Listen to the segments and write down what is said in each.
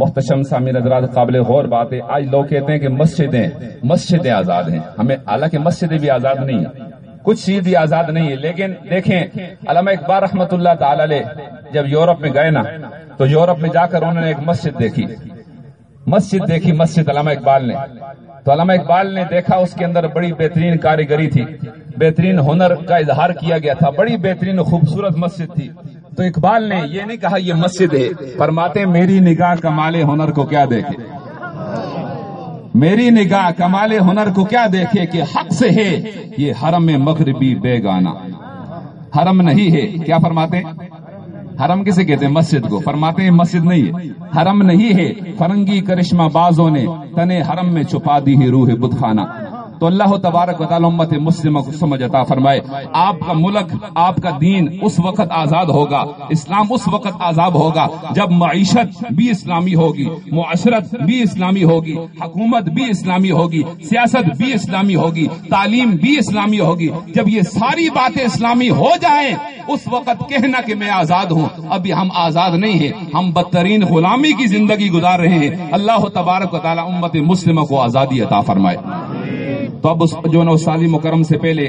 محتشم سامع حضرات قابل غور بات ہے آج لوگ کہتے ہیں کہ مسجدیں مسجدیں آزاد ہیں۔ ہمیں حالانکہ مسجدیں بھی آزاد نہیں ہیں۔ کچھ چیز بھی آزاد نہیں ہے لیکن دیکھیں، علامہ اقبال رحمت اللہ تعالی علیہ جب یورپ میں گئے نا، تو یورپ میں جا کر انہوں نے ایک مسجد دیکھی۔ مسجد دیکھی، مسجد علامہ اقبال نے۔ تو علامہ اقبال نے دیکھا اس کے اندر بڑی بہترین کاریگری تھی۔ بہترین ہنر کا اظہار کیا گیا تھا۔ بڑی بہترین، خوبصورت مسجد تھی۔ تو اقبال نے یہ نہیں کہا یہ مسجد ہے۔ فرماتے میری نگاہ کمال ہنر کو کیا دیکھے؟ میری نگاہ کمال ہنر کو کیا دیکھے کہ حق سے ہے یہ حرم مغربی بے گانا حرم نہیں ہے، کیا فرماتے حرم کسے کہتے ہیں؟ مسجد کو۔ فرماتے ہیں، مسجد نہیں ہے۔ حرم نہیں ہے، فرنگی کرشمہ بازوں نے تنے حرم میں چھپا دی ہے روح بدھ خانہ تو اللہ تبارک و تعالی امت مسلمہ کو سمجھ عطا فرمائے۔ آپ کا ملک، آپ کا دین اس وقت آزاد ہوگا۔ اسلام اس وقت آزاد ہوگا جب معیشت بھی اسلامی ہوگی، معاشرت بھی اسلامی ہوگی، حکومت بھی اسلامی ہوگی، سیاست بھی اسلامی ہوگی، تعلیم بھی اسلامی ہوگی۔ جب یہ ساری باتیں اسلامی ہو جائیں، اس وقت کہنا کہ میں آزاد ہوں، ابھی ہم آزاد نہیں ہیں، ہم بدترین غلامی کی زندگی گزار رہے ہیں۔ اللہ تبارک و تعالی امت مسلمہ کو آزادی عطا فرمائے۔ تو اب جو نو سالی مکرم سے پہلے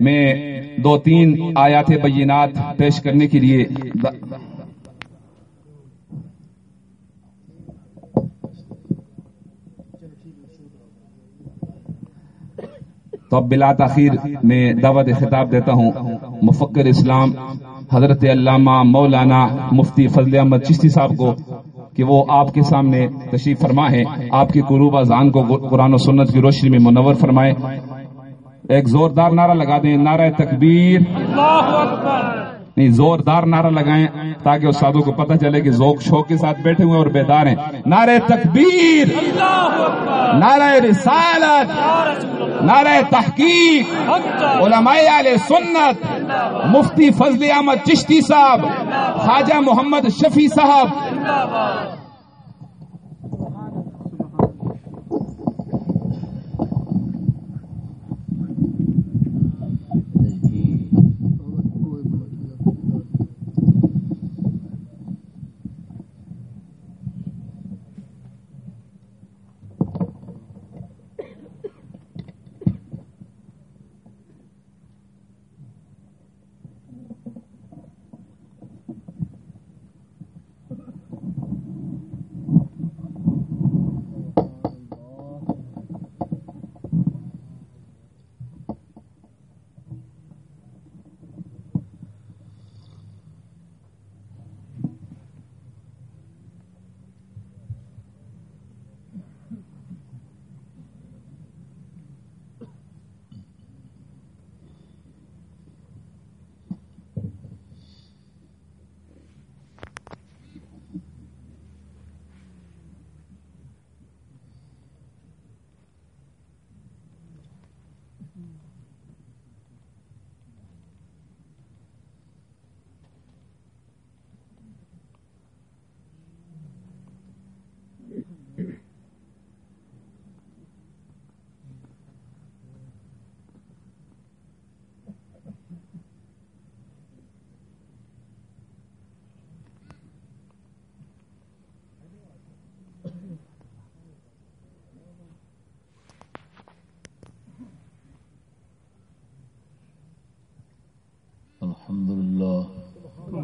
میں دو تین آیات بینات پیش کرنے کے لیے تو اب بلا تاخیر میں دعوت خطاب دیتا ہوں۔ مفکر اسلام حضرت علامہ مولانا مفتی فضل احمد چشتی صاحب کو کہ وہ آپ کے سامنے تشریف فرما ہے آپ کی قروب اذان کو قرآن و سنت کی روشنی میں منور فرمائے۔ ایک زوردار نعرہ لگا دیں۔ نعرہ تکبیر۔ نہیں زوردار نعرہ لگائیں تاکہ استادوں کو پتہ چلے کہ ذوق شوق کے ساتھ بیٹھے ہوئے اور بیدار ہیں۔ نعرہ تکبیر۔ نعرہ رسالت۔ نعرہ تحقیق۔ علماء علیہ سنت۔ مفتی فضل احمد چشتی صاحب خواجہ محمد شفیع صاحب زندہ باد۔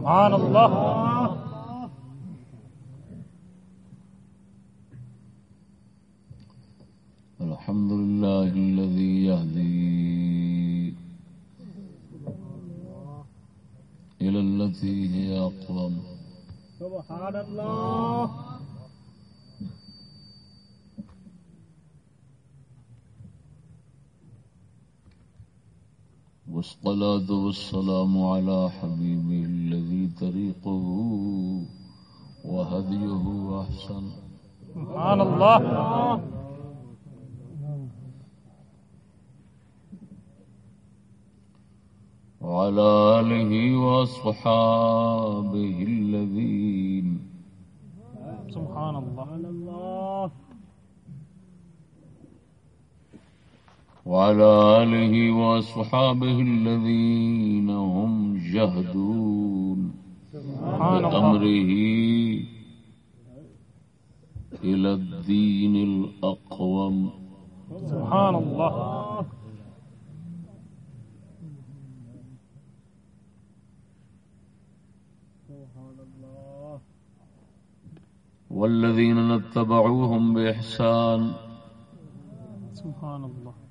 سبحان اللہ الحمد لله الذي يهدي إلى التي هي أقوم سبحان الله والصلاة والسلام على حبيبه الذي طريقه وهديه أحسن. سبحان الله. وعلى آله وأصحابه الذين سبحان الله وعلى آله وأصحابه الذين هم جهدون سبحان الله بأمره إلى الدين الأقوم. سبحان الله والذين اتبعوهم بإحسان. سبحان الله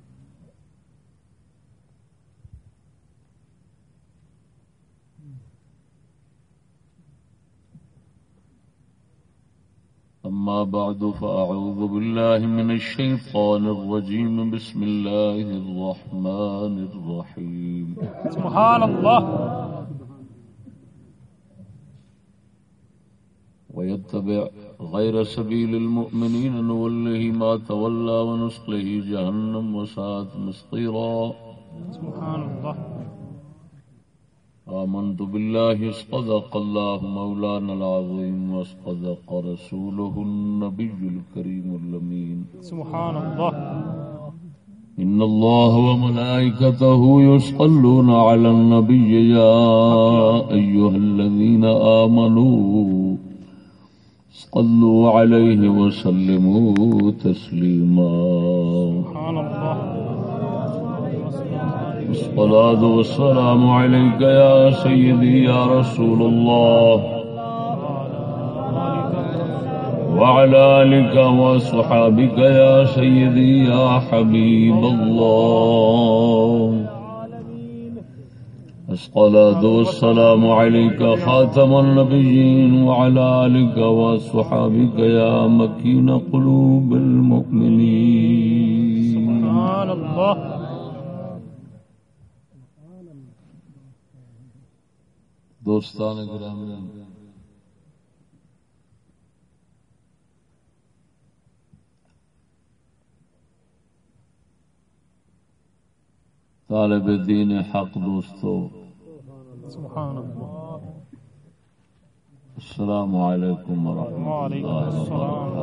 أما بعد فأعوذ بالله من الشيطان الرجيم. بسم الله الرحمن الرحيم. سبحان الله. ويتبع غير سبيل المؤمنين نوله ما تولى ونصله جهنم وساءت مصيرا. سبحان الله. آمنت بالله صدق الله مولانا العظيم وصدق رسوله النبي الكريم الأمين. سبحان الله إن الله وملائكته يصلون على النبي يا أيها الذين آمنوا صلوا عليه وسلموا تسليما. سبحان الله الصلاة والسلام عليك يا سيدي يا رسول الله. وعلى آلك وصحابك يا سيدي يا حبيب الله. الصلاة والسلام عليك خاتم النبيين وعلى آلك وصحابك يا مكين قلوب المؤمنين. سبحان الله. دوستان گرامی طالب دین حق دوستو سبحان الله السلام علیکم ورحمۃ اللہ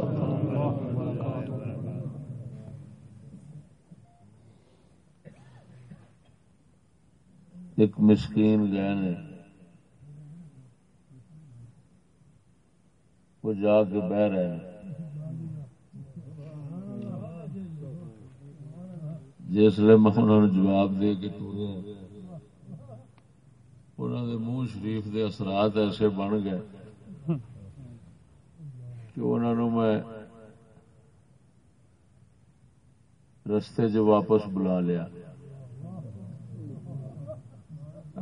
وبرکاتہ۔ ایک مسکین گئے نے وہ جا کے بہ رہے ہیں جسے میں انہوں نے جواب دے کے ٹورے انہوں نے منہ شریف دے اثرات ایسے بن گئے کہ انہوں نے میں رستے چ واپس بلا لیا۔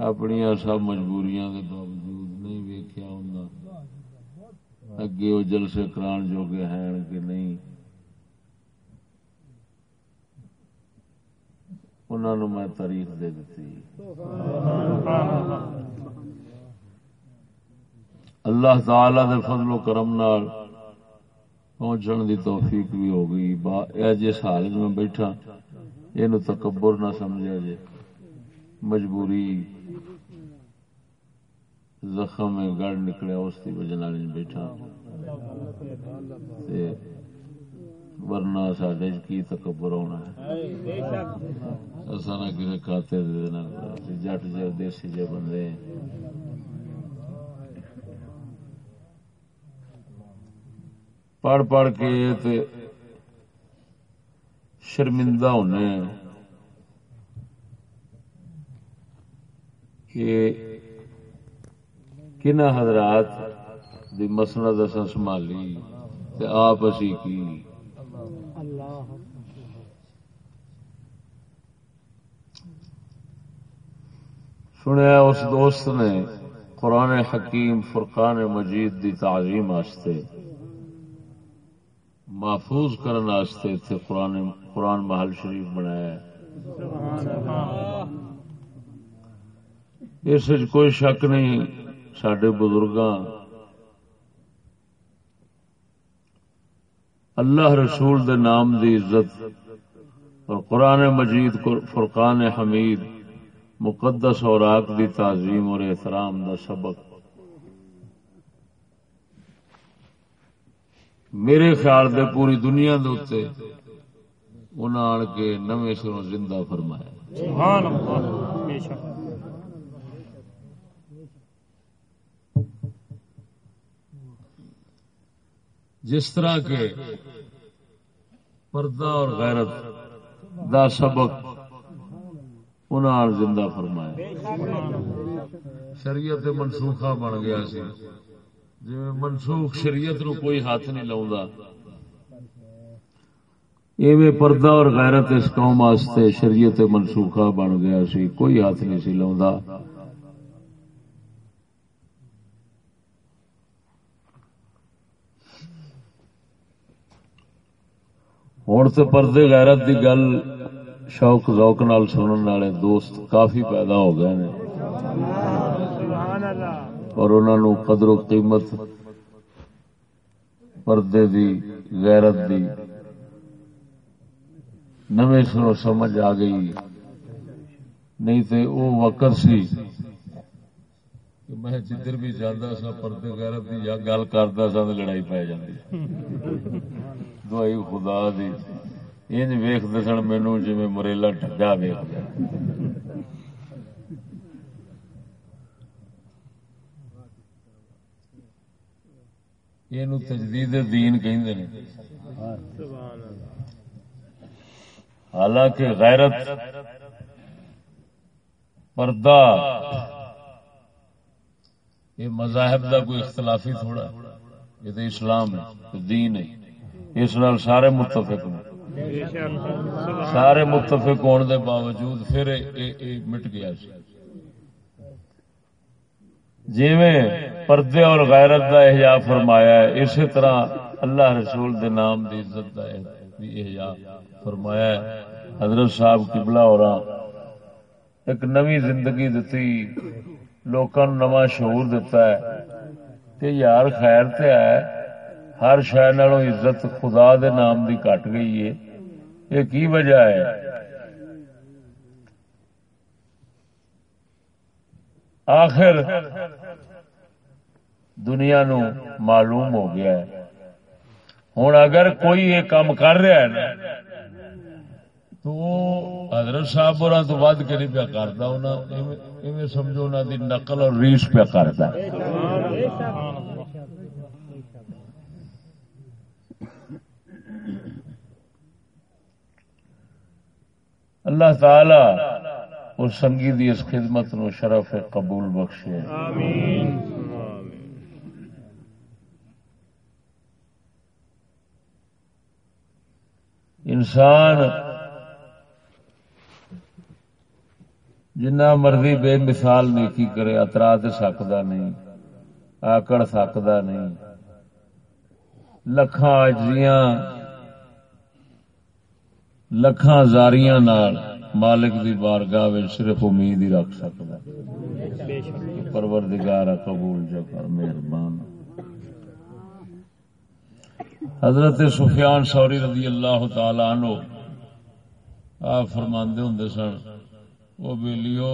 اپنی سب مجبوریاں کے باوجود اگے وہ جلسے کران جوگے ہیں کہ نہیں؟ انہوں نے میں تاریخ دے دیتی اللہ تعالی دے فضل و کرم نال پہنچن دی توفیق بھی ہو گئی۔ با جس حال میں بیٹھا یہ تکبر نہ سمجھا جے۔ مجبوری زخم گڑ نکلے، اس کی وجہ بیٹھا۔ تے ورنہ ساڈے چ کی تکبر ہونا ہے؟ اسا نہ کسی کھاتے جٹ جے، دیسی جے بندے۔ پڑھ پڑھ کے تے شرمندہ ہونے کہ کن حضرات دی مسند اساں سنبھالی تے آپ اسی کی؟ سنیا اس دوست نے قرآن حکیم فرقان مجید دی تعظیم واسطے محفوظ کرنے واسطے اتنے قرآن قرآن محل شریف بنایا۔ ہے اس کوئی شک نہیں سڈے بزرگاں۔ اللہ رسول دے نام دی عزت اور قرآن مجید کو فرقان حمید، مقدس اور آک دی تعظیم اور احترام دا سبق۔ میرے خیال دے پوری دنیا دے اتنے انہاں آن کے نویں سروں زندہ فرمایا۔ سبحان اللہ جس طرح کے پردہ اور غیرت دا سبق انہاں زندہ فرمایا۔ شریعت منسوخہ بن گیا سی۔ جی منسوخ شریعت نو کوئی ہاتھ نہیں لاؤں ایویں پردہ اور غیرت اس قوم واسطے شریعت منسوخہ بن گیا سی، کوئی ہاتھ نہیں سی لاؤں ہوں تو پردے غیرت دی گل شوق ذوق نال سنن والے دوست کافی پیدا ہو گئے نے اور انہوں نے قدر و قیمت پردے دی غیرت دی نویں سنو سمجھ آ گئی نہیں تو وہ وقت سی کہ میں جدھر بھی جانا سا پردے غیرت دی یا گل کرتا سا تو لڑائی پی جاتی دوائی خدا دی۔ انج ویختے سن مینو جی مریلا ٹھگا ویخ یہ تجدید دین کہندے نے۔ حالانکہ غیرت، پردہ یہ مذاہب دا کوئی اختلافی تھوڑا یہ تو اسلام ہے دین ہے۔ اس نال سارے متفق نے سارے متفق ہونے دے باوجود پھر اے اے مٹ گیا سی۔ جیویں پردے اور غیرت دا احیا فرمایا ہے، اسی طرح اللہ رسول دے نام دی عزت دا بھی احیا فرمایا ہے۔ حضرت صاحب قبلہ اور ایک نوی زندگی دتی لوکاں نو نواں شعور دتا ہے۔ کہ یار خیر تے ہے۔ ہر شہر نالوں عزت خدا دے نام دی کٹ گئی ہے۔ یہ کی وجہ ہے؟ آخر دنیا نو معلوم ہو گیا ہے۔ ہوں اگر کوئی یہ کام کر رہا ہے نا تو حضرت صاحب اور تو ود کے نہیں پیا کرتا سمجھو انہوں دی نقل اور ریس پیا کرتا اللہ تعالی اس سنگی دی اس خدمت نو شرف قبول بخشے۔ انسان جنہ مرضی بے مثال نیکی کرے اترا تو سکتا نہیں، آکڑ سکتا نہیں، لکھاں اجیاں لکھاں زاریاں نال مالک دی بارگاہ وچ صرف امید ہی رکھ سکتا پروردگار قبول جو کر مہربان۔ حضرت سفیان سوری رضی اللہ تعالی عنہ، آپ فرماندے ہوں سن وہ بیلیو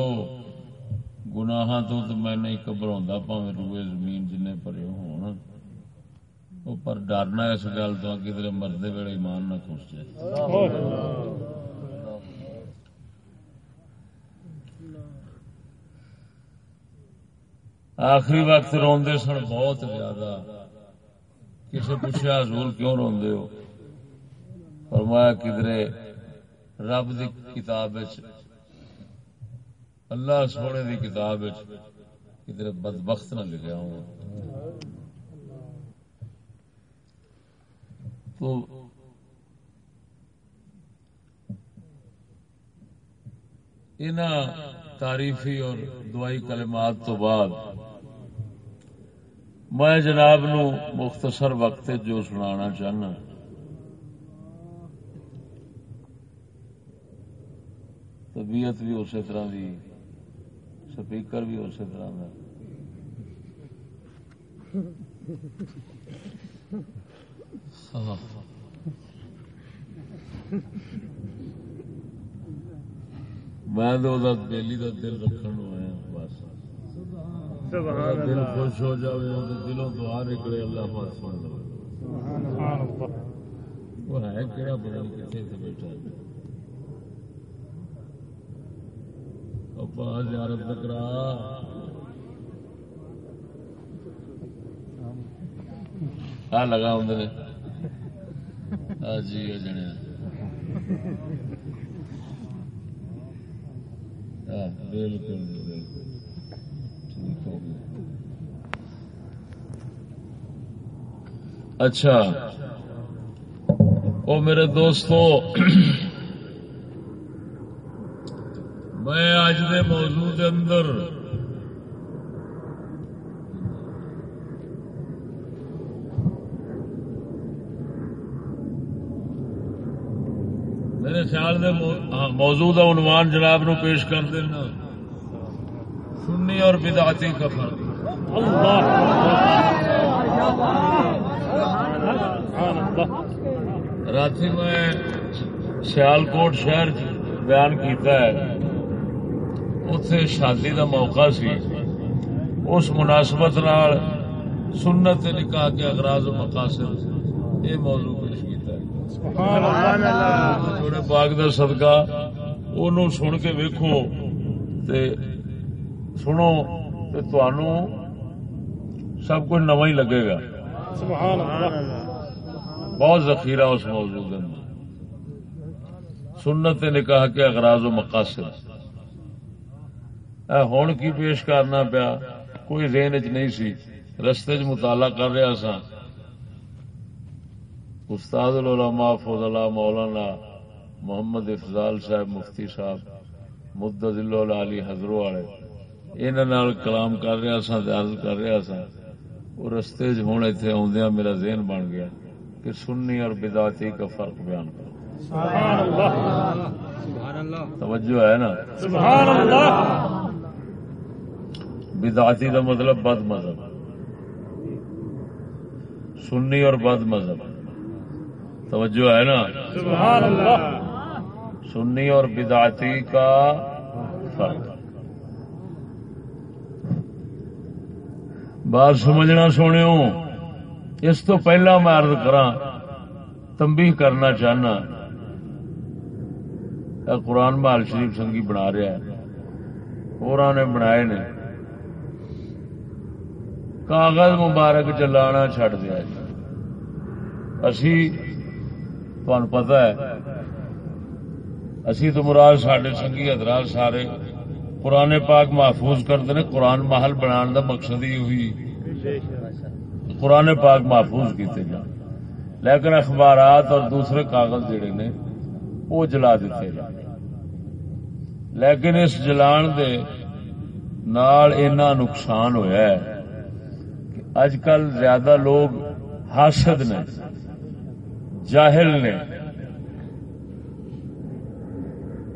گناہ تو تو میں نہیں گبرا پاوے روئے زمین جن پرے ہون۔ پر ڈرنا اس گل تو کدھر مردے ویلے ایمان نہ خوش جائے۔ آخری وقت روندے سن بہت زیادہ۔ کسی پوچھا حضور کیوں روندے ہو؟ فرمایا کدھر رب دی کتاب اللہ سونے دی کتاب کدھر بدبخت نہ لکھا ہوں۔ تو ان تعریفی اور دعائی کلمات تو بعد میں جناب نو مختصر وقت جو سنانا چاہنا۔ طبیعت بھی اسی طرح دی۔ سپیکر بھی اسی طرح کا میں دلی کا دل رکھن آیا بس۔ دل خوش ہو جائے دلوں تو آ نکلے اللہ پاس سن لو وہ ہے کہڑا پتا کتنے بیٹھا ابا زیارت کرا۔ لگا ہوں ہاں جی جنے بالکل بالکل۔ ٹھیک ہو گیا۔ اچھا۔ او میرے دوستو میں اج دے موضوع دے اندر میرے خیال دے ہاں، موضوع دا عنوان جناب نو پیش کر دینا۔ سنی اور بدعتی کا فرق اللہ رات میں سیال کوٹ شہر بیان کیتا ہے۔ اتے شادی دا موقع سی۔ اس مناسبت نال سنت نکاح کے اغراض و مقاصد یہ موضوع پیش تھوڑے باغ دا صدقہ اونوں سن کے ویکھو تے سنو تے سب کچھ نواں ہی لگے گا۔ سبحان اللہ۔ بہت ذخیرہ اس موضوع اندر۔ سنت نکاح کے اغراض و مقاصد۔ ہون کی پیش کرنا پیا؟ کوئی ذہن چ نہیں سی۔ رستے چ مطالعہ کر رہا سا۔ استاد العلماء فضلہ مولانا محمد افضال صاحب مفتی صاحب مدد اللہ علی حضرو والے انہوں کلام کر رہا سا عرض کر رہا سا۔ وہ رستے چ ہوں اتنے آدیا میرا ذہن بن گیا کہ سنی اور بدعتی کا فرق بیان کرو۔ سبحان اللہ۔ توجہ ہے نا؟ سبحان اللہ۔ بدعتی کا مطلب بد مذہب۔ سنی اور بد مذہب۔ توجہ ہے نا؟ سبحان اللہ سنی اور بدعتی کا فرق۔ بات سمجھنا سونے اس تو پہلا میں عرض کرا تنبیہ کرنا چاہنا۔ قرآن محل شریف سنگی بنا رہا ہے۔ اور نے بنائے نے۔ کاغذ مبارک چلانا چھڑ دیا جی۔ اسی تہن پتا ہے، اسی تو مراد سڈے سنگھی حضرات سارے قرآن پاک محفوظ کرتے ہیں، قرآن محل بنا دا مقصد ہی ہوئی۔ قرآن پاک محفوظ کیتے جان لیکن اخبارات اور دوسرے کاغذ جڑے نے، وہ جلا دیتے جان لیکن اس جلان دے نال اینا نقصان ہویا ہے۔ اج کل زیادہ لوگ حاسد نے، جاہل نے،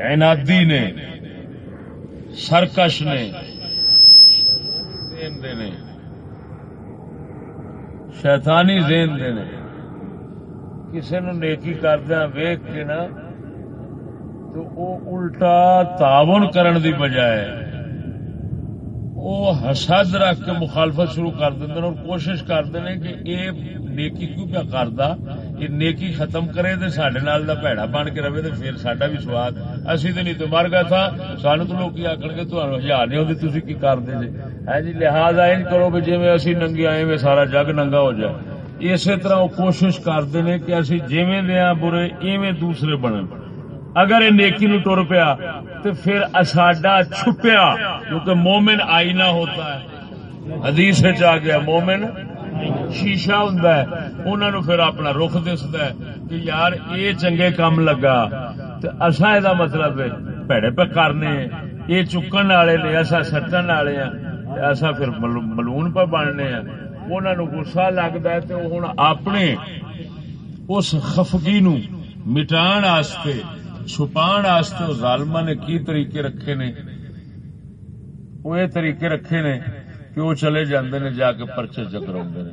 عنادی نے، سرکش نے ذہن دے شیطانی ذہن دے کسی نو نیکی کردیا ویخ کے نا، تو او الٹا تعاون کرن دی بجائے وہ حسد رکھ کے مخالفت شروع کر دیں اور کوشش کرتے ہیں کہ یہ نیکی کیوں پیا کردا؟ یہ نیکی ختم کرے تو سڈے نال دا پیڑا بن کے رہے تو پھر سڈا بھی سواد۔ اسی تو نہیں تو مر گیا تھا۔ سانو تو لوگ آخر گے ہزار نہیں ہوتی تھی کی کرتے جی ہے ہاں جی لہٰذا ان کرو بھی جی اسی ننگے آئے میں سارا جگ ننگا ہو جائے۔ اسی طرح وہ کوشش کرتے ہیں کہ اسی جیویں دیا برے، ایویں دوسرے بنے۔ اگر یہ نیکی نو ٹر پیا تو پھر ساڈا چھپیا، کیونکہ مومن آئینہ ہوتا ہے۔ حدیث چ آ گیا، مومن شیشہ ہوں انہوں نے پھر اپنا رخ دستا ہے کہ یار یہ چنگے کام لگا تو اصا یہ مطلب ہے پیڑے پہ کرنے یہ چکن والے نے اصا سٹن والے ہیں۔ اصا پھر ملون پہ بننے ہیں۔ انہوں نے گسا لگتا ہے تو ہوں اپنے اس خفگی نو مٹان واسطے چھپان واسطے ظالما نے کی طریقے رکھے نے؟ وہ یہ طریقے رکھے نے کہ وہ چلے جاندے نے، جا کے پرچے چکرا نے۔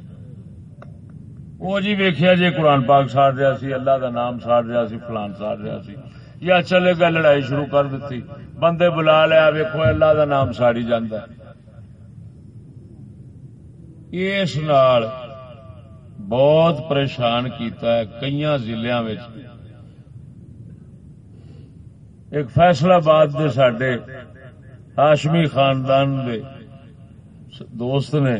وہ جی ویخیا جی قرآن پاک ساڑ رہا سی، اللہ دا نام ساڑ رہا سی، فلان ساڑ رہا سی۔ یا چلے گا لڑائی شروع کر دیتی بندے بلا لیا ویکو اللہ دا نام ساڑی جاندہ اس نال بہت پریشان کیتا ہے کئی ضلع ایک فیصلہ باد دے سڈے ہاشمی خاندان دے دوست نے۔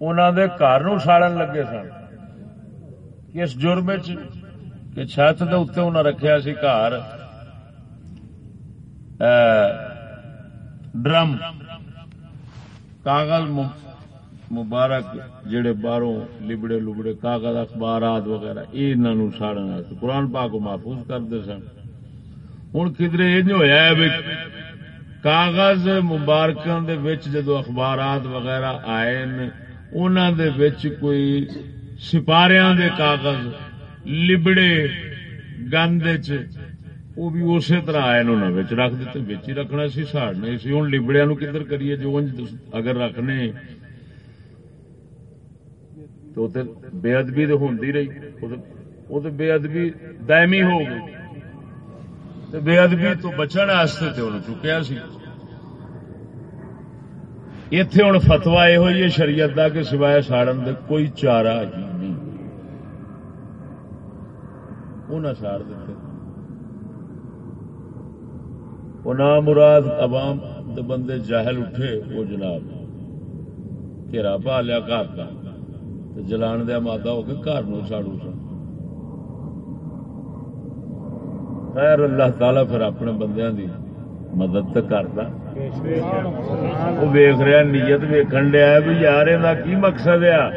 انہوں دے گھر نو ساڑن لگے سن۔ اس جرم کہ چھت دے اتنے انہیں رکھیا سی گھر۔ ڈرم۔ کاغذ مبارک جڑے باہروں لبڑے لبڑے کاغذ اخبارات وغیرہ یہ انہوں ساڑن قرآن پاک کو محفوظ کرتے سن۔ ہوں کدھر یہ ہوا ہے بھی کاغذ مبارکاں دے وچ جدو اخبارات وغیرہ آئے نے انہاں دے وچ کوئی سپاریاں دے کاغذ، لبڑے گند وہ بھی اسی طرح آئے انہوں نے رکھ دیتے بچ ہی رکھنا سی ساڑنے سی۔ ہوں لبڑیا نو کدھر کریے جو انج اگر رکھنے۔ تو تے بے ادبی تو ہوندی رہی۔ وہ تے- بے ادبی دائمی ہو گئی۔ تے بے ادبی تو بچن واسطے تے انہوں چکیا سی۔ اتے ہوں فتوا یہ ہوئی ہے شریعت دا کہ سوائے ساڑن دے کوئی چارہ ہی نہیں۔ انہیں ساڑ دیتے وہ نام مراد عوام دے بندے جاہل اٹھے۔ وہ جناب گھیرا پا لیا گھر کا جلان دیا مادہ ہو کے گھر نو ساڑو سن خیر اللہ تعالی پھر اپنے بندیاں دی مدد تو کرتا وہ ویخ رہا نیت ویکن ڈیا بھی یار یہ کی مقصد آ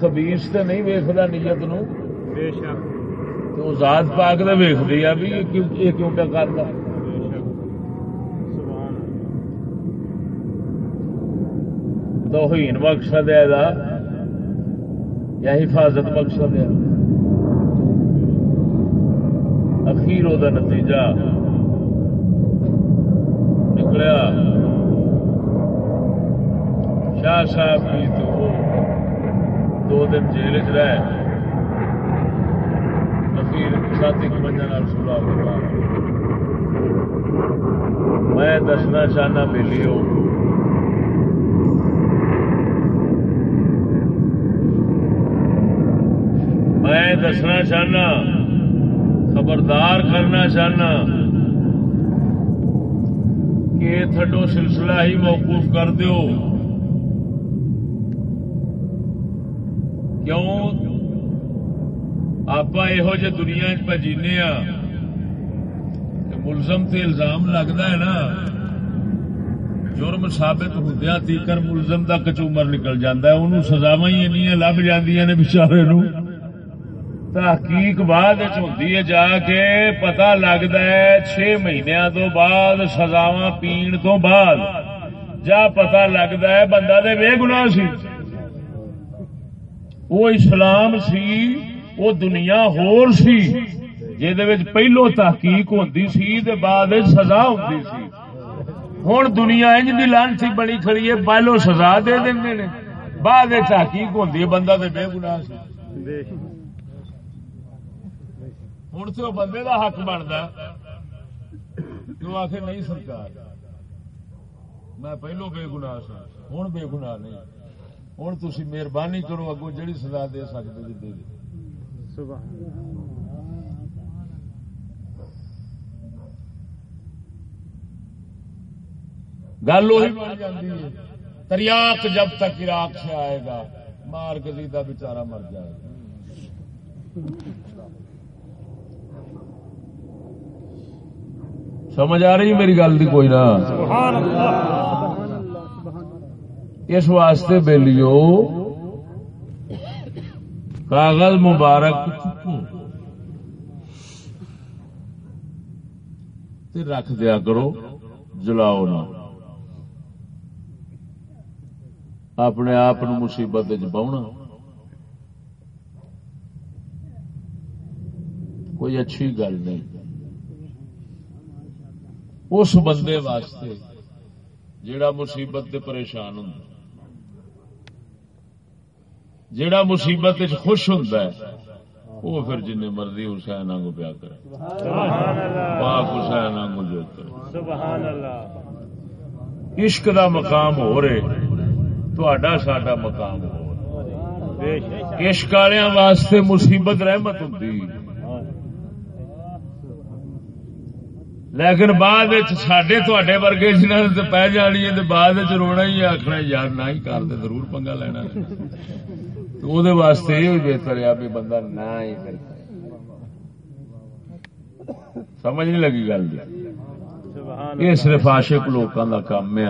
خبیس تو نہیں ویکھدا نیت نو تو ذات پاک دے ویکھدی آ بھی یہ کیوں پہ کردا بے شک سبحان توہین مقصد ہے دا، یا حفاظت مقصد ہے اخیر دا نتیجہ۔ نکلیا شاہ صاحب کی تو دو دن جیل چ رہے۔ اخیر ساتھی بننے سلا کے میں دسنا چاہنا بےلیو میں دسنا چاہنا، خبردار کرنا چاہنا کہ تھڈو سلسلہ ہی موقوف کر دیو۔ کیوں؟ آپ یہو جہ دنیا چ پہ جینے ہاں ملزم تے الزام لگتا ہے نا۔ جرم ثابت ہوندیا تیکر ملزم دا کچومر نکل جاندہ ہے انہوں سزاواں ہی انیاں لب جاندیاں نے بیچارے نو تحقیق بعد وچ ہے جا کے پتہ لگدا ہے چھ مہینیاں تو بعد سزاواں پین تو بعد۔ جا پتہ لگدا ہے بندہ دے بے گناہ سی۔ وہ اسلام سی، وہ دنیا ہور سی۔ جہدے وچ پہلو تحقیق ہوندی سی تے بعد سزا ہوندی سی۔ ہوں دنیا انج دی لانسی بڑی کھڑی ہے، پہلو سزا دے دیندے نے۔ بعد تحقیق ہوندی ہے، بندہ تے بے گناہ سی۔ ہوں تو بندے دا حق بنتا کیوں آخر نہیں سرکار میں پہلو بے گناہ سا ہوں بے گناہ نہیں ہوں تھی مہربانی کرو اگو جڑی سزا دے سکتے جی دے گل وہی بن جاتی ہے تریاق جب تک عراق سے آئے گا مار کے سیدھا مر جائے گا سمجھ آ رہی میری گل کوئی نہ؟ اس واسطے بیلیو کاغذ مبارک تے رکھ دیا کرو، جلاؤ نہ۔ اپنے آپ مصیبت پاؤنا کوئی اچھی گل نہیں۔ اس بندے واسطے جیڑا مصیبت تے پریشان ہوں جیڑا مصیبت خوش ہے وہ پھر جن مرضی حسین آنگو پیا کرے۔ پاک حسین آنگو جو کرے۔ سبحان اللہ۔ عشق دا مقام ہو رہے تھوڑا ساڈا مقام ہو رہے۔ عشق والوں واسطے مصیبت رحمت ہوتی لیکن بعد سڈے تھوڑے ورگے جنہوں نے پی جانی ہے بعد رونا ہی آخنا یار نہ ہی کرتے ضرور پنگا لینا تو واسطے یہ بہتر ہے بھی بندہ نہ ہی کرے۔ سمجھ نہیں لگی گل سبحان یہ صرف عاشق لوکاں دا کام ہے۔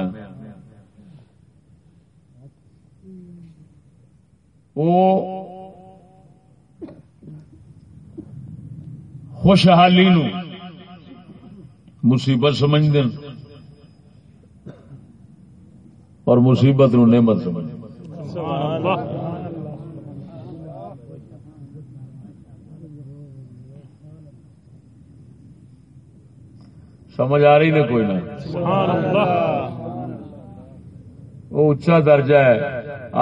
وہ خوشحالی نو مصیبت سمجھ دین اور مصیبت نو نعمت سمجھ سمجھ آ رہی نے کوئی نہ۔ وہ اچا درجہ ہے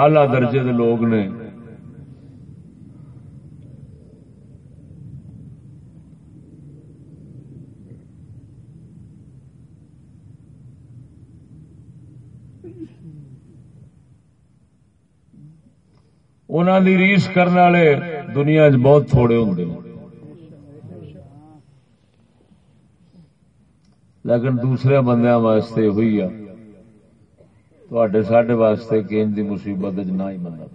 آلہ درجے دے لوگ نے۔ انہوں دی ریس کرنے والے دنیا چ بہت تھوڑے ہوں لیکن دوسرے بندیاں واسطے ہوئی ہے۔ تھوڑے ساڈے واسطے کہ دی مصیبت نہ ہی بندہ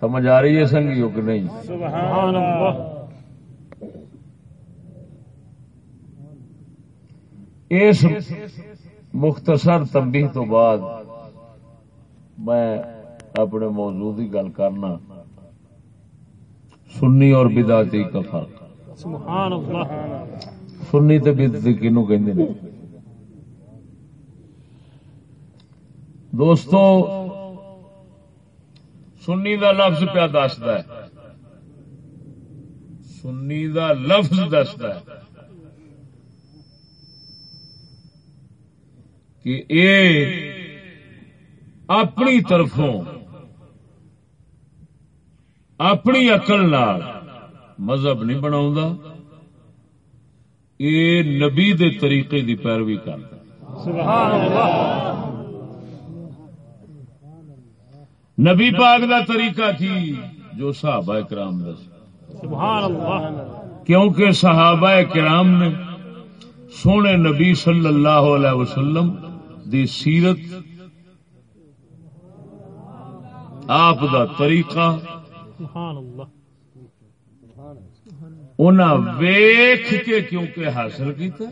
سمجھ آ رہی ہے سنگیو کہ نہیں؟ سبحان اللہ۔ اس مختصر تنبیہ تو بعد میں اپنے موضوع کی گل کرنا سنی اور بدعتی کا فرق۔ سبحان اللہ۔ سنی تے بدعتی کنو کہندے نے؟ دوستو سنی دا لفظ پیا دستا ہے۔ سنی دا لفظ دستا ہے۔ کہ اے اپنی طرفوں، اپنی عقل نال مذہب نہیں بنا یہ نبی دے طریقے دی پیروی کرتا نبی پاک دا طریقہ کی جو صحابہ کرام دس سبحان اللہ کیونکہ صحابہ کرام نے سونے نبی صلی اللہ علیہ وسلم دی سیرت آپ دا طریقہ سبحان اللہ انہاں ویکھ کے کیونکہ حاصل کیتا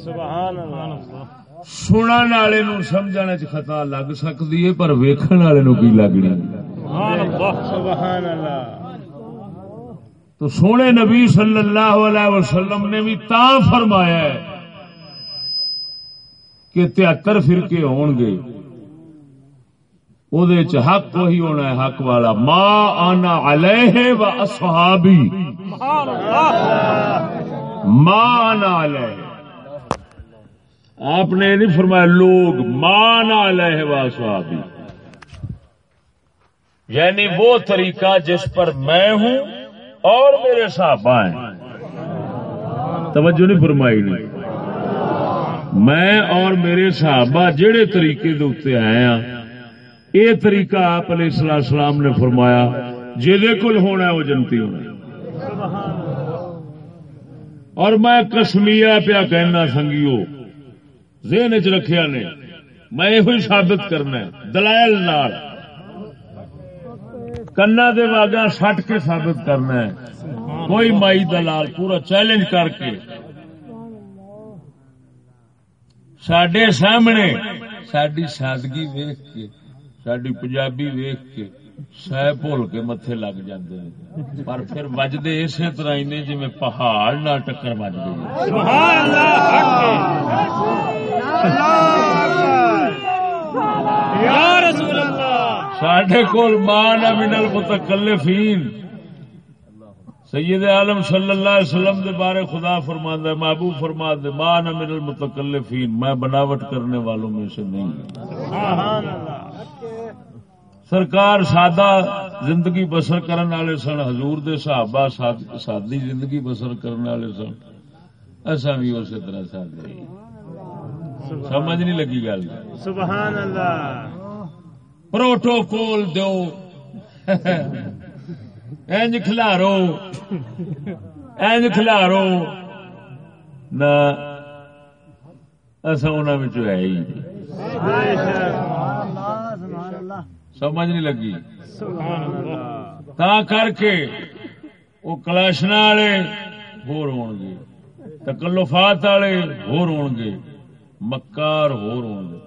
سبحان اللہ سنن والے نو سمجھنے چ خطا لگ سکتی ہے پر ویکھن والے نو کی لگنی سبحان اللہ سبحان اللہ تو سونے نبی صلی اللہ علیہ وسلم نے بھی تا فرمایا ہے کہ تہتر فرقے ہون گے وہ حق وہی ہونا ہے، حق والا۔ ما آنا علیہ و اصحابی۔ سبحان اللہ ما آنا علیہ۔ آپ نے نہیں فرمایا لوگ مان علیہ و اصحابی۔ یعنی وہ طریقہ جس پر میں ہوں اور میرے صحابہ ہیں۔ توجہ نہیں فرمائی نہیں۔ میں اور میرے صحابہ جڑے طریقے دے اتنے آئے ہیں یہ طریقہ آپ علیہ السلام السلام نے فرمایا جہد کول ہونا ہے، وہ جنتی ہونا اور میں کسمیا پیا کہنا سنگیو، ذہن چ رکھیا نے، میں یہ ثابت کرنا ہے، دلائل نال۔ کنا دے واگا سٹ کے ثابت کرنا ہے، کوئی مائی دلال پورا چیلنج کر کے سڈے سامنے ساری سادگی ویخ کے ساری پنجابی ویخ کے سہ بھول کے متے لگ جاندے ہیں۔ پر پھر وجدے اسی طرح ہی نے جی پہاڑ نہ ٹکر وج گئی۔ سبحان اللہ یا رسول اللہ ساڈے کول مان من المتکلفین سید عالم صلی اللہ علیہ وسلم دے بارے خدا فرماندا ہے محبوب فرماندا ہے مان من المتکلفین میں بناوٹ کرنے والوں میں سے نہیں۔ سرکار سادہ زندگی بسر کرنے والے سن حضور دے صحابہ ساد- سادی زندگی بسر کرنے والے سن۔ ایسا بھی اسی طرح سادے۔ سمجھ نہیں لگی گل۔ سبحان اللہ۔ پروٹوکول دو اینج کھلارو۔ اینج کھلارو۔ نہ اصا انہوں ہے ہی۔ سمجھ نہیں لگی۔ تا کر کے وہ کلاشنا والے ہور ہون گے۔ تکلفات والے ہور ہون گے۔ مکار ہور ہون گے۔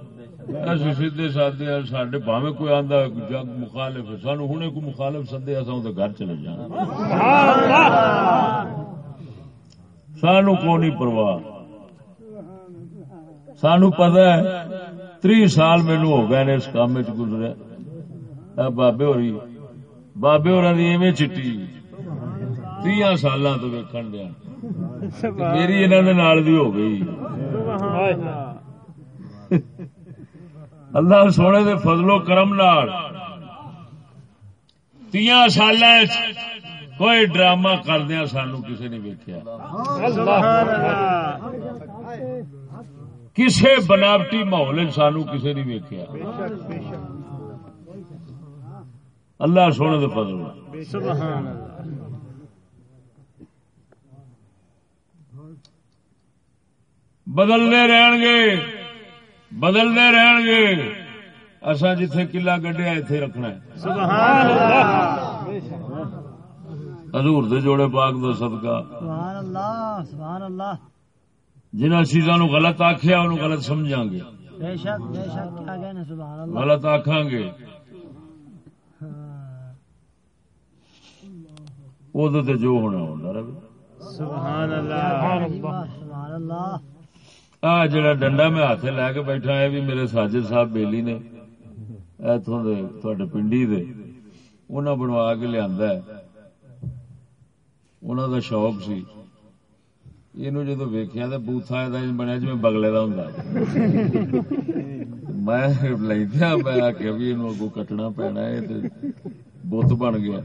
اسی سیدھے سادے ساڈے بھاوے کوئی آندا جگ مخالف سانو ہنے کوئی مخالف سدے اساں تے گھر چلے جانا سانو کو نہیں پرواہ سانو پتہ ہے تری سال مینو ہو گئے نے اس کام چ گزرے اے بابے ہوری بابے ہوراں دی ایویں چٹی تیاں سالاں تو ویکھن دیا میری انہاں دے نال دی ہو گئی سبحان اللہ اللہ سونے دے فضل و کرم نال۔ تیاں سالاں وچ کوئی ڈرامہ کردیا سانو کسی نے ویکیا کسے بناوٹی ماحول سانو کسی نے ویکیا اللہ سونے دے فضل بدلنے رہن گے۔ بدلنے رہن گے۔ اصا جتھے قلعہ گڈیا اتے رکھنا ہے۔ سبحان اللہ۔ حضور دے جوڑے پاک دا صدقہ۔ سبحان اللہ سبحان اللہ۔ جنہ چیزاں نو غلط آخیا انہوں غلط سمجھاں گے۔ بے شک بے شک کیا کہنا سبحان اللہ۔ غلط آکھاں گے۔ وہ تے جو ہونا ہونا رہے۔ سبحان اللہ۔ اللہ سبحان اللہ۔ آ، جڑا ڈنڈا میں ہاتھ لے کے بیٹھا ہے بھی میرے ساجد صاحب بیلی نے۔ ایتھوں دے تواڈے پنڈی دے۔ انہاں بنوا کے لیا انہاں دا شوق سی۔ اینو جدو ویکھیا تے بوتھا دا بنیا جویں بگلے دا ہوندا میں لیندیا میں آخیا بھی اینو کٹنا پینا بت بن گیا۔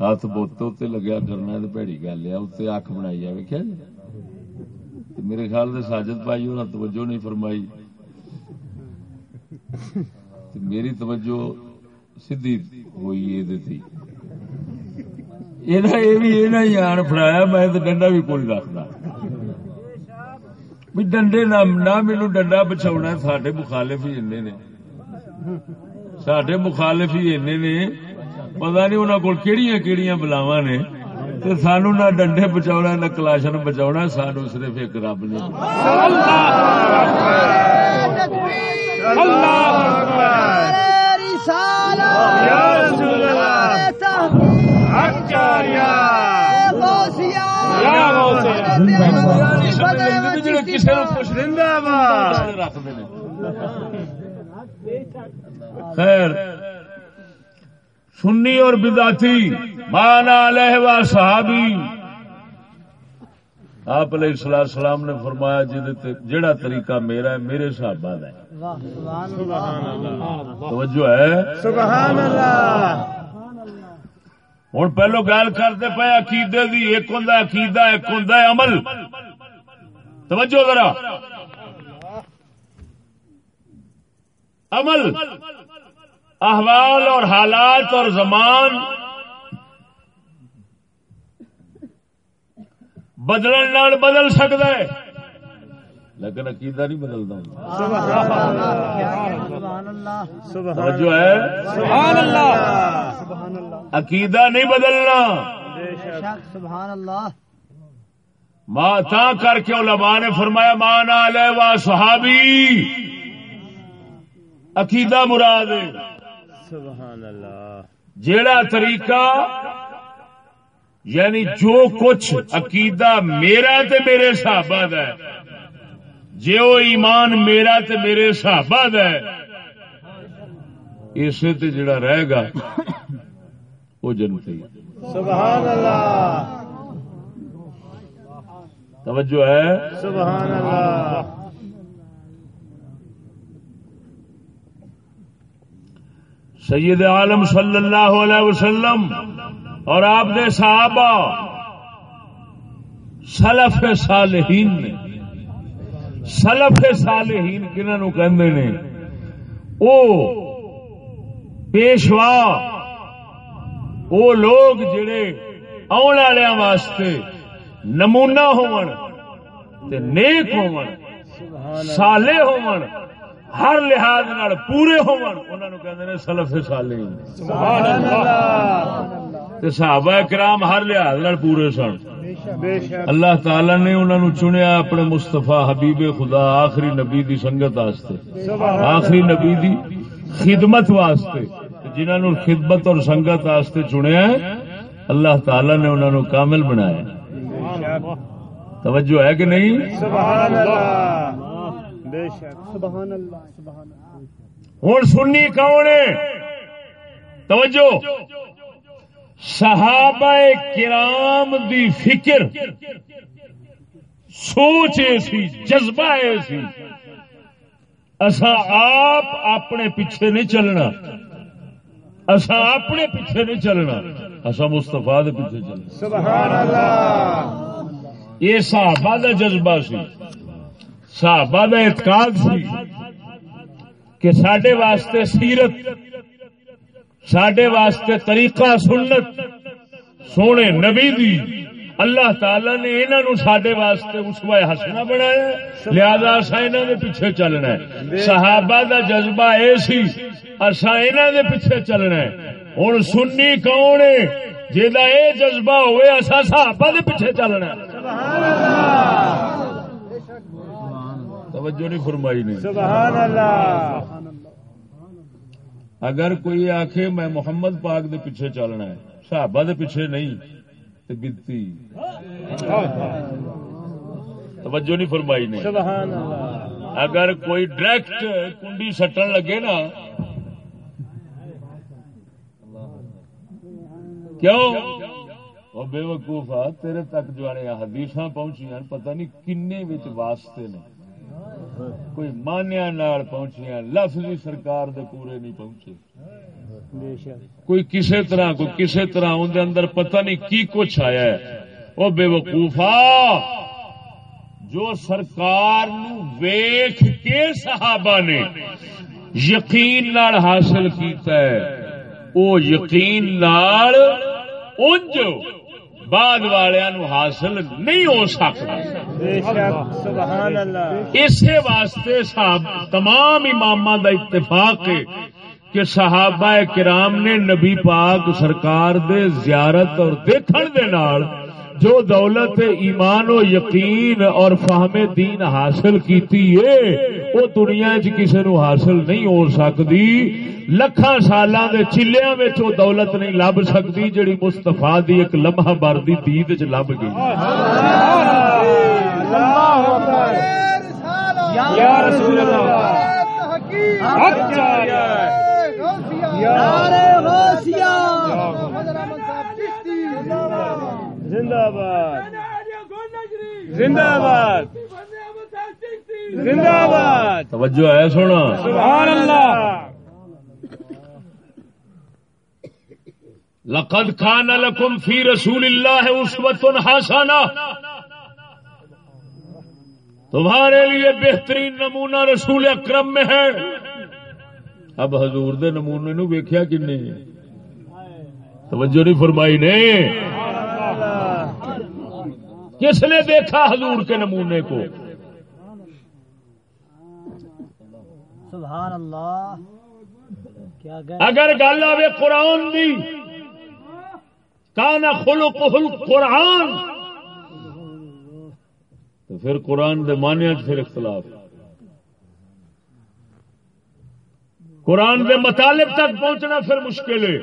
ہاتھ بت لگیا کرنا تے بھڑی گل ہے اتنے بنائی ہے، ویکھیا جی؟ میرے خیال سے ساجد بھائی انہاں توجہ نہیں فرمائی۔ میری توجہ سیدھی ہوئی یہ تھی آن فڑایا میں ڈنڈا بھی کوئی رکھتا۔ بھی ڈنڈے نہ نہ مینو ڈنڈا بچاؤنا سڈے مخالف ہی انے نے۔ سڈے مخالف ہی انے نے۔ پتا نہیں انہوں کو بلاوا نے۔ تے سانو نہ ڈنڈے بچاؤنا نہ کلاشن بچاؤنا سانو صرف ایک رب نے کسی خوش رکھتے خیر سنی اور بداتی مانا علیہ و صحابی۔ آپ علیہ السلام السلام نے فرمایا جہدے جڑا طریقہ میرا ہے، میرے صحابہ ہے۔ توجہ ہے؟ سبحان اللہ۔ ہوں پہلو گل کرتے پے عقیدے دی، ایک ہوں عقیدہ، ایک ہوں عمل۔ توجہ ذرا۔ عمل۔ احوال اور حالات اور زمان بدلن نال بدل سکتا ہے۔ لیکن عقیدہ نہیں بدلتا۔ ہوں ہے۔ سبحان اللہ عقیدہ نہیں بدلنا۔ سبحان اللہ ماں تا کر کے علماء نے فرمایا مانا علیہ و صحابی۔ عقیدہ مراد ہے۔ سبحان اللہ۔ جیڑا طریقہ یعنی جو کچھ عقیدہ میرا تے میرے صحابہ دا ہے جے او ایمان میرا تے میرے صحابہ دا ہے اسے تے جڑا رہے گا وہ جنتی سبحان اللہ۔ توجہ ہے۔ سبحان اللہ۔ سید عالم صلی اللہ علیہ وسلم اور آپ نے صحابہ سلف صالحین نے سلف صالحین کنہوں کہندے نے او پیشوا وہ لوگ جڑے آن والوں واسطے نمونہ ہون تے نیک ہون سالے ہون ہر لحاظ نال پورے ہون۔ انہاں نو کہندے نے سلف صالحین سبحان اللہ۔ تے صحابہ کرام ہر لحاظ نال پورے سن۔ اللہ تعالی نے انہوں چنیا اپنے مستفا حبیب خدا آخری نبی دی سنگت واسطے۔ آخری نبی دی خدمت واسطے۔ جنہوں نے خدمت اور سنگت واسطے چنیا اللہ تعالی نے انہوں نے کامل بنایا۔ توجہ ہے کہ نہیں؟ سبحان اللہ۔ بے شک. سبحان اللہ. سبحان اللہ. ہوں سنی کون ہے توجہ. صحابہ کرام دی فکر. سوچ ایسی جذبہ ایسی اسا آپ اپنے پیچھے نہیں چلنا. اسا اپنے پیچھے نہیں چلنا. اسا مستفا دے پیچھے چلنا. سبحان اللہ. یہ صحابہ دا جذبہ سی۔ صحابہ دا اعتقاد سی کہ سڈے واسطے سیرت سڈے واسطے طریقہ سنت، سونے نبی دی۔ اللہ تعالی نے انہوں نے سڈے واسطے اسوا ہسنا بنایا، لہذا اصا انہوں دے پیچھے چلنا ہے۔ صحابہ دا جذبہ اے سی اصا انہوں دے پیچھے چلنا ہے۔ ہوں سنی کون ہے؟ جہاں اے جذبہ ہوئے اصا صحابہ دے پیچھے چلنا ہے۔ توجہ نہیں فرمائی نہیں سبحان اللہ اگر کوئی آخے میں محمد پاک دے پیچھے چلنا ہے صحابہ دے پیچھے نہیں تو گنتی۔ توجہ نہیں فرمائی نہیں سبحان اللہ اگر کوئی ڈائریکٹ کنڈی سٹن لگے نا۔ کیوں؟ وہ بے وقوف تیرے تک جو حدیث پہنچی پتہ نہیں کنے وچ واسطے نے۔ کوئی مانیا نال پہنچیاں لفظی سرکار دے پورے نہیں پہنچے۔ کوئی کسے طرح، کوئی کسے طرح ان دے اندر پتہ نہیں کی کچھ آیا ہے۔ وہ بے وقوفا، جو سرکار نو ویخ کے صحابہ نے یقین نال حاصل کیتا ہے وہ یقین نال انج بعد والوں حاصل نہیں ہو سکتا۔ اسی واسطے صاحب تمام امام دا اتفاق ہے کہ صحابہ کرام نے نبی پاک سرکار دے زیارت اور دیکھن دے نال جو دولت ایمان و یقین اور فہم دین حاصل کیتی ہے وہ دنیا چ کسی نو حاصل نہیں ہو سکتی۔ لکھاں سالاں دے چلیاں وچ وہ دولت نہیں لب سکتی جڑی مستفا دی ایک لمحہ بر دی دید چ لب گئی۔ اللہ اکبر یا رسول اللہ۔ حق چاہیے یا زندہ باد۔ زندہ باد۔ زندہ باد۔ توجہ ہے سونا۔ سبحان اللہ۔ لقد كان لكم في رسول الله اسوة حسنة. تمہارے لیے بہترین نمونہ رسول اکرم میں ہے. اب حضور دے نمونے نو ویکھیا کنے؟ توجہ نہیں فرمائی نے؟ کس نے دیکھا حضور کے نمونے کو؟ سبحان اللہ۔ اگر گل آئے قرآن دی کانا خلق قرآن. تو پھر قرآن دے معنی پھر اختلاف. قرآن دے مطالب تک پہنچنا پھر مشکل ہے.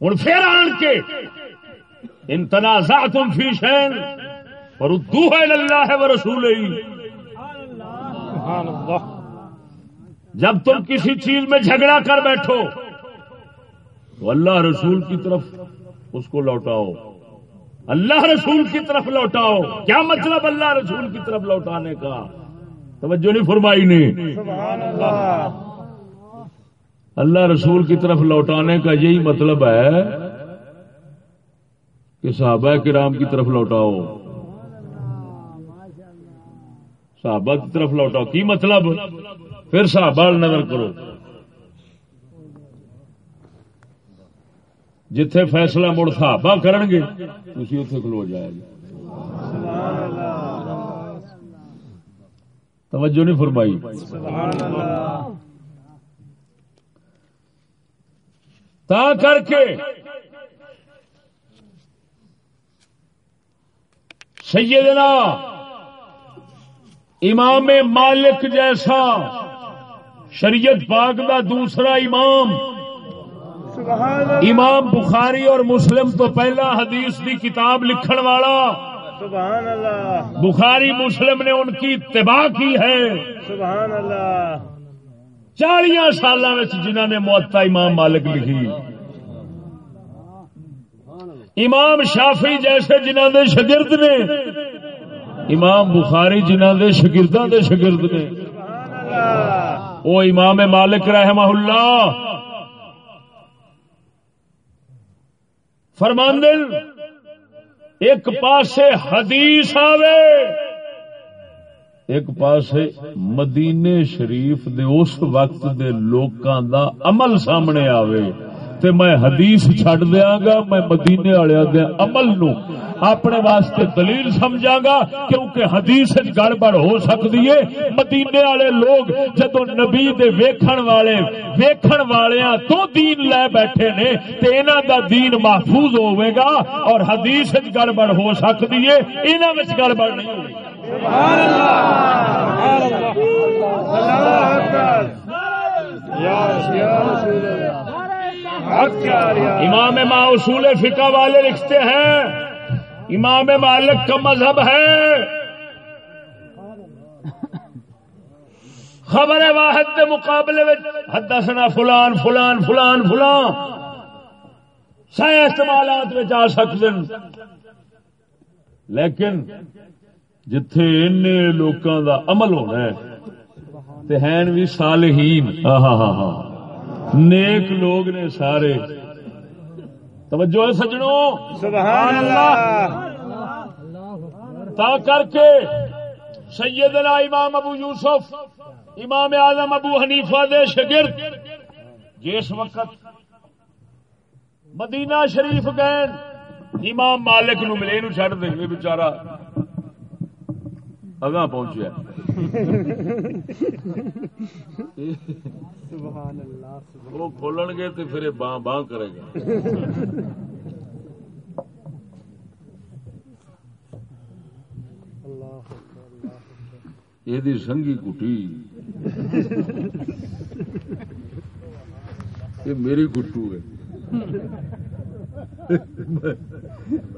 ہوں پھر آن کے ان تنازعتم فی شین فردوها الى اللہ و رسولہ. سبحان جب تم کسی چیز میں جھگڑا کر بیٹھو تو اللہ رسول کی طرف اس کو لوٹاؤ۔ اللہ رسول کی طرف لوٹاؤ۔ کیا مطلب اللہ رسول کی طرف لوٹانے کا؟ توجہ نہیں فرمائی نے۔ اللہ اللہ رسول کی طرف لوٹانے کا یہی مطلب ہے کہ صحابہ کرام کی طرف لوٹاؤ۔ صحابہ کی طرف لوٹاؤ۔ کی مطلب؟ پھر صحابہ نظر کرو۔ جتھے فیصلہ مڑ صحابہ کرن گے، تسی اوتھے کھلو جائے گے۔ توجہ نہیں فرمائی۔ تا کر کے سیدنا امام مالک جیسا شریعت پاک دا دوسرا امام امام بخاری اور مسلم تو پہلا حدیث دی کتاب لکھن والا۔ سبحان اللہ۔ بخاری مسلم نے ان کی اتباع کی ہے۔ سبحان اللہ۔ چالیا سال جنہ نے معتا امام مالک لکھی۔ امام شافی جیسے جنہ دے شگرد نے۔ امام بخاری جنہ دے شگرداں دے شگرد نے۔ وہ امام مالک رحمہ اللہ۔ فرماند ایک پاسے حدیث آوے، ایک پاسے مدینے شریف دے اس وقت دے لوکاں دا عمل سامنے آوے۔ تے میں حدیث چھڈ دیاں گا میں مدینے والے دے عمل نو اپنے واسطے دلیل سمجھاں گا کیونکہ حدیث گڑبڑ ہو سکتی ہے مدینے والے لوگ جدو نبی دے ویکھن والے ویکھن والیاں تو دین لے بیٹھے نے تے انہاں دا دین محفوظ ہوے گا اور حدیث وچ گڑبڑ ہو سکتی ہے انہاں وچ گڑبڑ نہیں ہوگی سبحان اللہ سبحان اللہ اللہ اکبر یا رسول اللہ امام ما اصول فقہ والے لکھتے ہیں۔ امام مالک کا مذہب ہے۔ خبر واحد کے مقابلے میں حدثنا فلان فلان فلان فلان۔ سہ استعمالات میں جا سکتے ہیں۔ لیکن جتھے ان لوکاں دا عمل ہونا ہے، تے ہیں بھی صالحین۔ ہاں ہاں ہاں نیک لوگ نے سارے۔ توجہ ہے سجنوں؟ سبحان اللہ۔ تا کر کے سیدنا امام ابو یوسف امام اعظم ابو حنیفہ دے شگرد جس وقت مدینہ شریف گئے امام مالک نو ملے نو چڑھ دے بیچارہ۔ اگاں پہنچیا سبحان اللہ۔ وہ کھولن گے تو پھر باں باں کرے گا۔ یہ سنگھی کٹی یہ میری کٹو ہے۔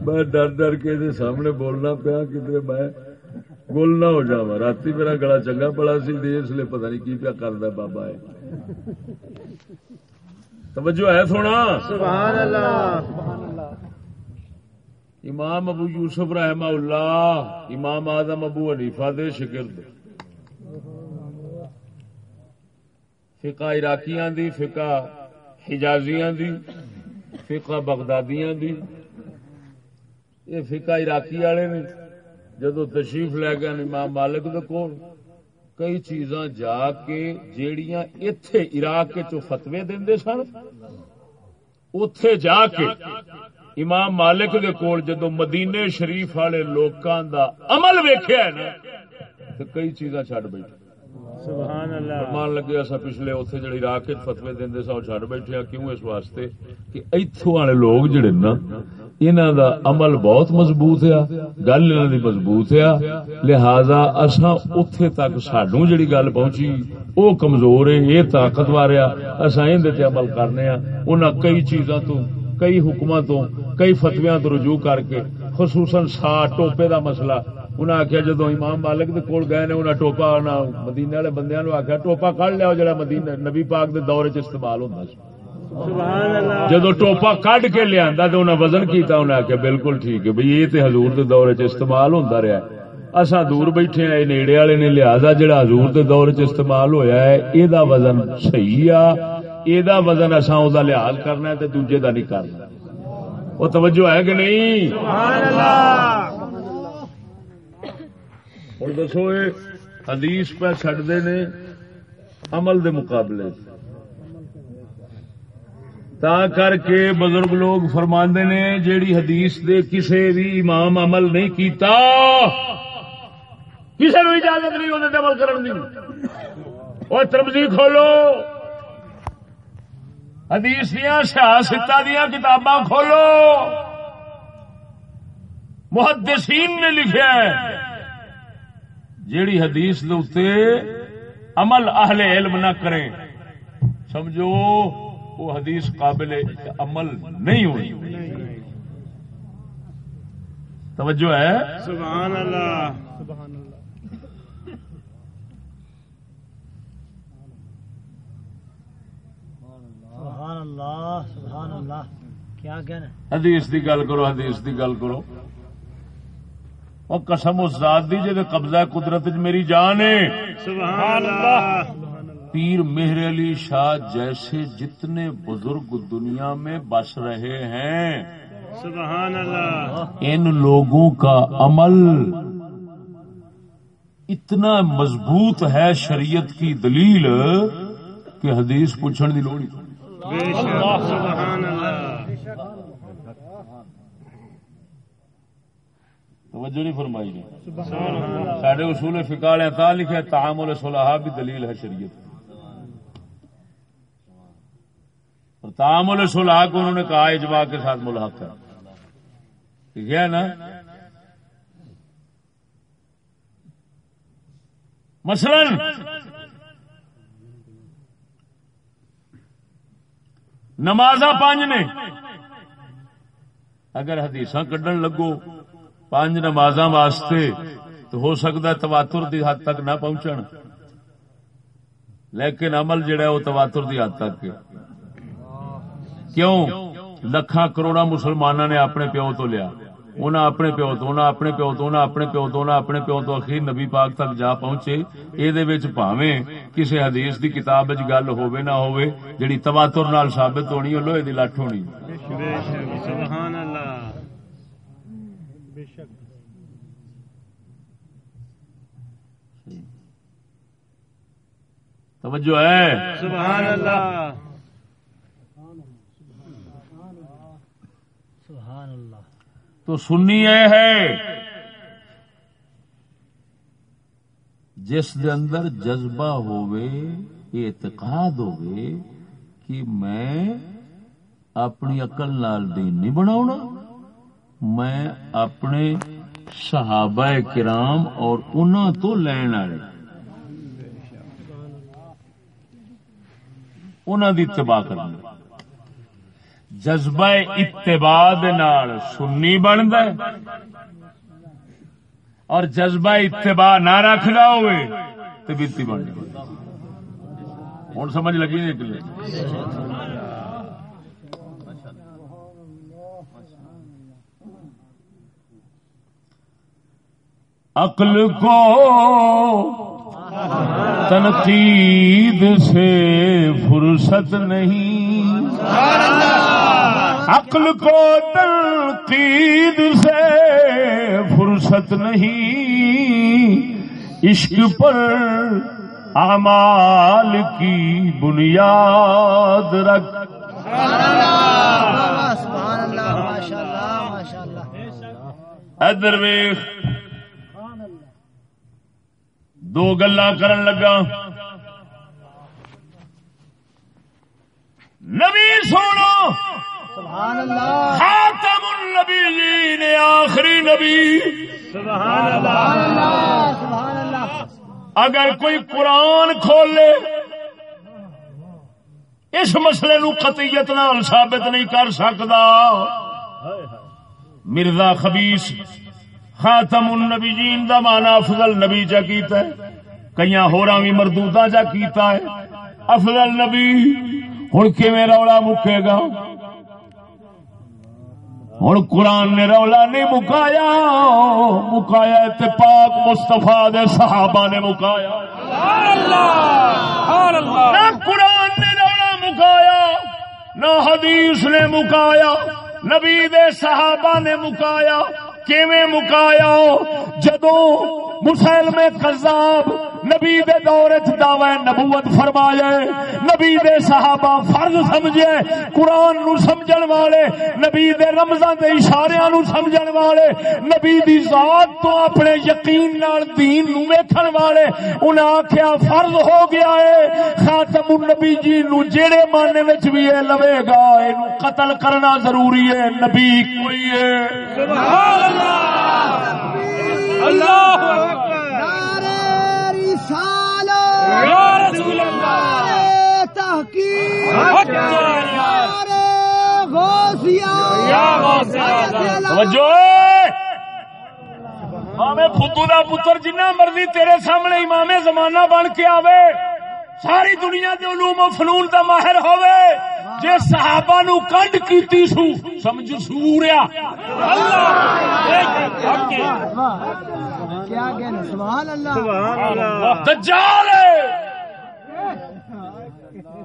میں ڈر ڈر کے سامنے بولنا پیا کدھر میں گول نہ ہو جا رات میرا گلا چنگا پڑا سی اس لیے پتہ نہیں کی پیا کردا بابا ہے۔ توجہ ہے سونا؟ سبحان اللہ امام ابو یوسف رحمہ اللہ امام آدم ابو حنیفہ دے شگرد۔ فقہ عراقیاں دی فقہ حجازیاں دی فقہ بغدادیاں دی۔ یہ فقہ عراقی والے نے۔ جدو تشریف لے گئے امام مالک دے کول کئی چیزاں جا کے جیڑیاں ایتھے عراق چو فتوے دیندے سن اتے جا کے امام مالک دے کول جدو مدینے شریف والے لوکاں دا عمل ویکھیا ہے نا تے کئی چیزاں چھڈ بیٹھے۔ سبحان اللہ۔ مان لگے اصا پچھلے اتنے جڑی عراق وچ فتوی دیندے وہ چھڈ بیٹھے کیوں؟ اس واسطے کہ ایتھوں والے لوگ جڑے نا انہاں دا عمل بہت مضبوط ہے گل انہاں دی مضبوط ہے لہذا اساں اوتھے تک ساڈوں جڑی گل پہنچی، او کمزور ہے یہ طاقتور ہے، اساں ایندے تے عمل کرنے ہاں۔ انہاں کئی چیزاں تو، کئی حکماں تو، کئی فتویاں تو رجوع کر کے، خصوصاً سا ٹوپے دا مسئلہ۔ انہیں آخیا جدو امام مالک دے کول گئے نے انہیں ٹوپا انہیں مدینے والے بندیاں نو آخیا ٹوپا کڈ لیا جڑا مدینے نبی پاک دے دور چ استعمال ہوتا سی۔ جدو ٹوپا کڈ کے لیا تو انہیں وزن کیتا انہیں آخیا بالکل ٹھیک ہے بھئی یہ تے حضور دے دور چ استعمال ہوتا رہا ہے۔ اساں دور بیٹھے ہیں نیڑے والے نے لہذا جڑا حضور دے دور چ استعمال ہویا ہے اے دا وزن صحیح آ اے دا وزن اساں او دا لحاظ کرنا ہے تے دوجے دا نہیں کرنا۔ وہ توجہ ہے کہ نہیں؟ سبحان اللہ۔ ہوں دسو یہ حدیث پہ چڈتے نے عمل دے مقابلے۔ تا کر کے بزرگ لوگ فرماندے نے، جیڑی حدیث دے کسے بھی امام عمل نہیں کیتا، کسے نو اجازت نہیں ہونے عمل کرن دی۔ اور ترمزی کھولو۔ حدیث دیا سیاست دیا کتاباں کھولو۔ محدثین نے لکھا ہے، جیڑی حدیث دے اتے عمل اہل علم نہ کریں۔ سمجھو؟ وہ حدیث قابل عمل نہیں ہوئی۔ توجہ ہے؟ سبحان اللہ۔ سبحان اللہ سبحان اللہ۔ سبحان اللہ کیا کہنا حدیث دی گل کرو حدیث دی گل کرو۔ اور قسم اس ذات دی جے قبضہ قدرت وچ میری جان ہے۔ سبحان اللہ۔ پیر مہر علی شاہ جیسے جتنے بزرگ دنیا میں بس رہے ہیں۔ سبحان اللہ۔ ان لوگوں کا عمل اتنا مضبوط ہے شریعت کی دلیل کہ حدیث پوچھنے دی لوڑ ہی نہیں۔ بے شک سبحان اللہ۔ توجہ نہیں فرمائی نے۔ سارے اصول فقہ والے تا لکھا ہے تعامل صلاح بھی دلیل ہے شریعت اور تعامل صلاح کو انہوں نے کہا اجماع کے ساتھ ملحق ہے۔ ٹھیک ہے نا؟ مثلا نماز پانچ نے۔ اگر حدیث کڈن لگو پانچ نماز واسطے تو ہو سکتا ہے تواتر دی حد تک نہ پہنچن۔ لیکن عمل جڑا ہے وہ تواتر دی حد تک ہے۔ کیوں؟ لکھاں کروڑا مسلمانوں نے اپنے پیو تو لیا۔ انہاں اپنے پیو تو انہاں اپنے پیو تو انہاں اپنے پیو تو انہاں اپنے پیو تو اخیر نبی پاک تک جا پہنچے۔ اے وچ بھاویں کسی حدیث دی کتاب وچ گل ہووے نہ ہووے جڑی تواتر نال ثابت ہونی او لوہے دی لٹھ ہونی۔ بے شک سبحان اللہ بے شک توجہ ہے؟ سبحان اللہ سبحان اللہ تو سنی یہ ہے جس دے اندر جذبہ ہوئے اعتقاد ہوئے کہ میں اپنی عقل نال دین نہیں بناونا میں اپنے صحابہ کرام اور انہاں تو لین والے۔ انہاں دی اتباع کرنا جذبہ اتباع نال سنی بنتا ہے۔ اور جذبہ اتباع نہ رکھنا ہوئے تو بیتی بن جائے۔ ہوں سمجھ لگی نہیں؟ کلے عقل کو تنقید سے فرصت نہیں۔ عقل کو تنقید سے فرصت نہیں، عشق پر اعمال کی بنیاد رکھ۔ ادر ویخ دو گلا کرن لگا۔ نبی سونا سبحان اللہ۔ خاتم النبیین آخری نبی۔ سبحان اللہ سبحان اللہ۔ اگر کوئی قرآن کھولے اس مسئلے نو قطعیت نال ثابت نہیں کر سکتا۔ مرزا خبیس خاتم النبیین دا مانا افضل نبی جا کیتا ہے۔ کئی ہوراں بھی مردودہ جا کیتا ہے۔ افضل نبی ہن کیویں رولا مکے گا؟ ہن قرآن نے رولا نہیں مکایا مکایا تے پاک مستفا دے صحابہ نے مکایا۔ نہ قرآن نے رولا مکایا نہ حدیث نے مکایا نبی دے صحابہ نے مکایا۔ کیویں مکایا؟ جدو مسلم قذاب نبی دے دور چ دعوی نبوت فرمایا نبی دے صحابہ فرض سمجھے، قرآن نو سمجھن والے، نبی دے رمضان دے اشاریاں نو سمجھن والے، نبی دی ذات تو اپنے یقین نال دین نو ویکھن والے، انہاں آکھیا فرض ہو گیا ہے، خاتم النبی جی نو جیڑے معنی وچ بھی اے لوے گا، اینو قتل کرنا ضروری ہے، نبی کوئی ہے۔ سبحان اللہ! اللہ! اکبر رسالت! یا رسول اللہ! تحقیق! غوثیہ یا توجہ! امام دا پتر جنہ مرضی تیرے سامنے امام زمانہ بن کے آوے ساری دنیا دے علوم و فنون دا ماہر ہوے جے صحابہ نو کنڈ کیتی سو سمجھ سوریا کیا کہنا سبحان اللہ۔ سبحان اللہ۔ دجال ہے۔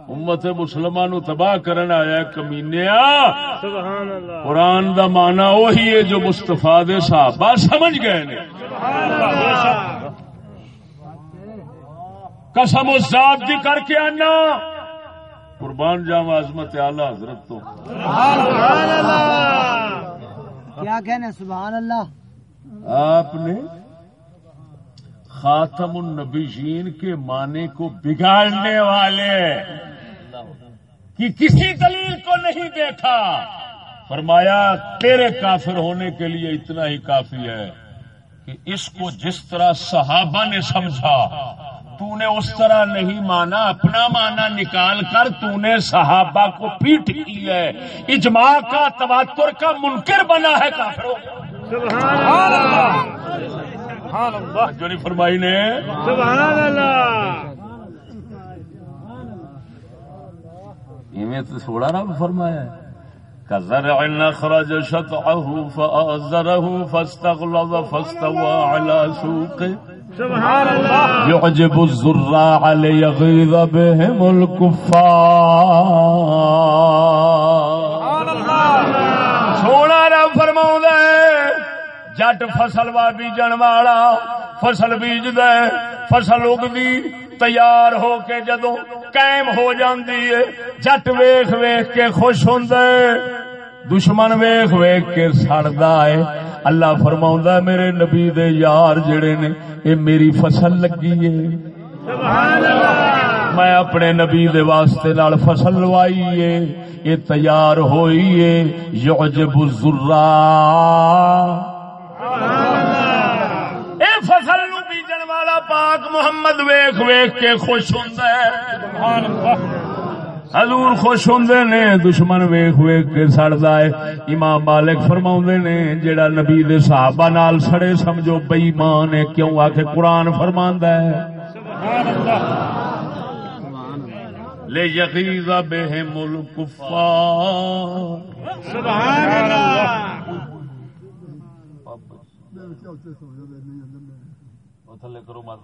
امت مسلمان نو تباہ کرن آیا کمینیا سبحان اللہ۔ قرآن دا معنی وہی ہے جو مصطفیٰ دے صحابہ سمجھ گئے نے۔ قسم و ذات دی کر کے آنا۔ قربان جاؤں عظمت اعلی حضرت تو۔ سبحان اللہ۔ کیا کہنا سبحان اللہ۔ آپ نے خاتم النبیین کے معنی کو بگاڑنے والے۔ کہ کسی دلیل کو نہیں دیکھا۔ فرمایا، تیرے کافر ہونے کے لیے اتنا ہی کافی ہے کہ اس کو جس طرح صحابہ نے سمجھا، تو نے اس طرح نہیں مانا، اپنا مانا نکال کر تو نے صحابہ کو پیٹ کی ہے۔ اجماع کا تواتر کا منکر بنا ہے کافروں سبحان اللہ۔ سبحان اللہ۔ جو نہیں فرمائی نے۔ سبحان اللہ۔ ایویں تو تھوڑا رب فرمایا ہے۔ كزرع أخرج شطعه فأزره فاستغلظ فاستوى على سوقه۔ سبحان اللہ۔ يعجب الزراع ليغيظ بهم الكفار سونا رب فرماؤں جٹ فصل وا بیجن والا فصل بیج دے فصل اگدی تیار ہو کے جدو قائم ہو جاندی ہے جٹ ویخ ویخ کے خوش ہے دشمن ویخ ویخ کے سڑدا ہے اللہ فرماوندا میرے نبی دے یار جڑے نے اے میری فصل لگی ہے سبحان اللہ میں اپنے نبی دے واسطے نال فصل لوائی ہے یہ تیار ہوئی ہے یعجب الزرا اے فصل نو بیجن والا پاک محمد ویخ ویخ کے خوش ہوندا ہے سبحان اللہ حضور خوش ہوندے نے، دشمن ویخ ویخ کے سڑدا ہے۔ امام مالک فرماوندے نے، جیڑا نبی دے صحابہ نال سڑے، سمجھو بے ایمان ہے۔ کیوں آ کے قرآن فرماندا ہے؟ سبحان اللہ لے یغیظ بہم الکفار۔ سبحان اللہ تھلے کرو مت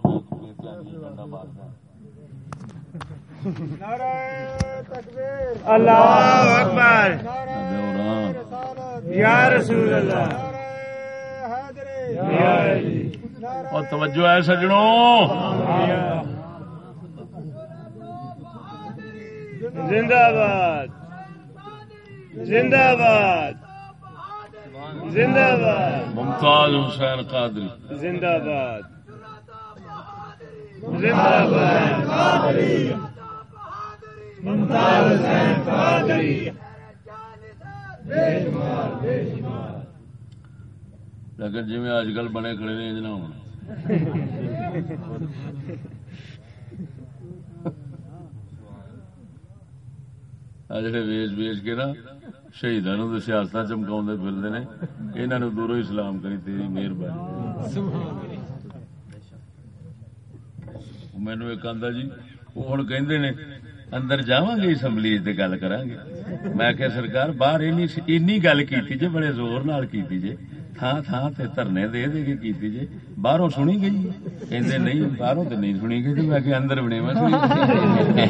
اللہ اکبر۔ یا رسول اللہ۔ اور توجہ ہے سجنوں۔ زندہ باد۔ زندہ باد۔ زندہ باد۔ ممتاز حسین قادری۔ زندہ باد۔ لیکن جی اج کل بنے کھڑے نے انج نہ ہونا جڑے ویچ ویچ کے نا شہیدان نو سیاست چمکاؤ پھرتے نے انہوں نے دوروں ہی کری تیری مہربانی مینو ایک آدھا جی وہ ہوں کہ اندر جاواں گے اسمبلی گل کریں گے میں کہ سرکار باہر اینی گل کی جی بڑے زور نال کی جی تھان تھان تے دھرنے دے دے کے کیتی جے باہروں سنی گئی کہندے نہیں باہروں تے نہیں سنی گئی تے میں کہ اندر بنے میں سنی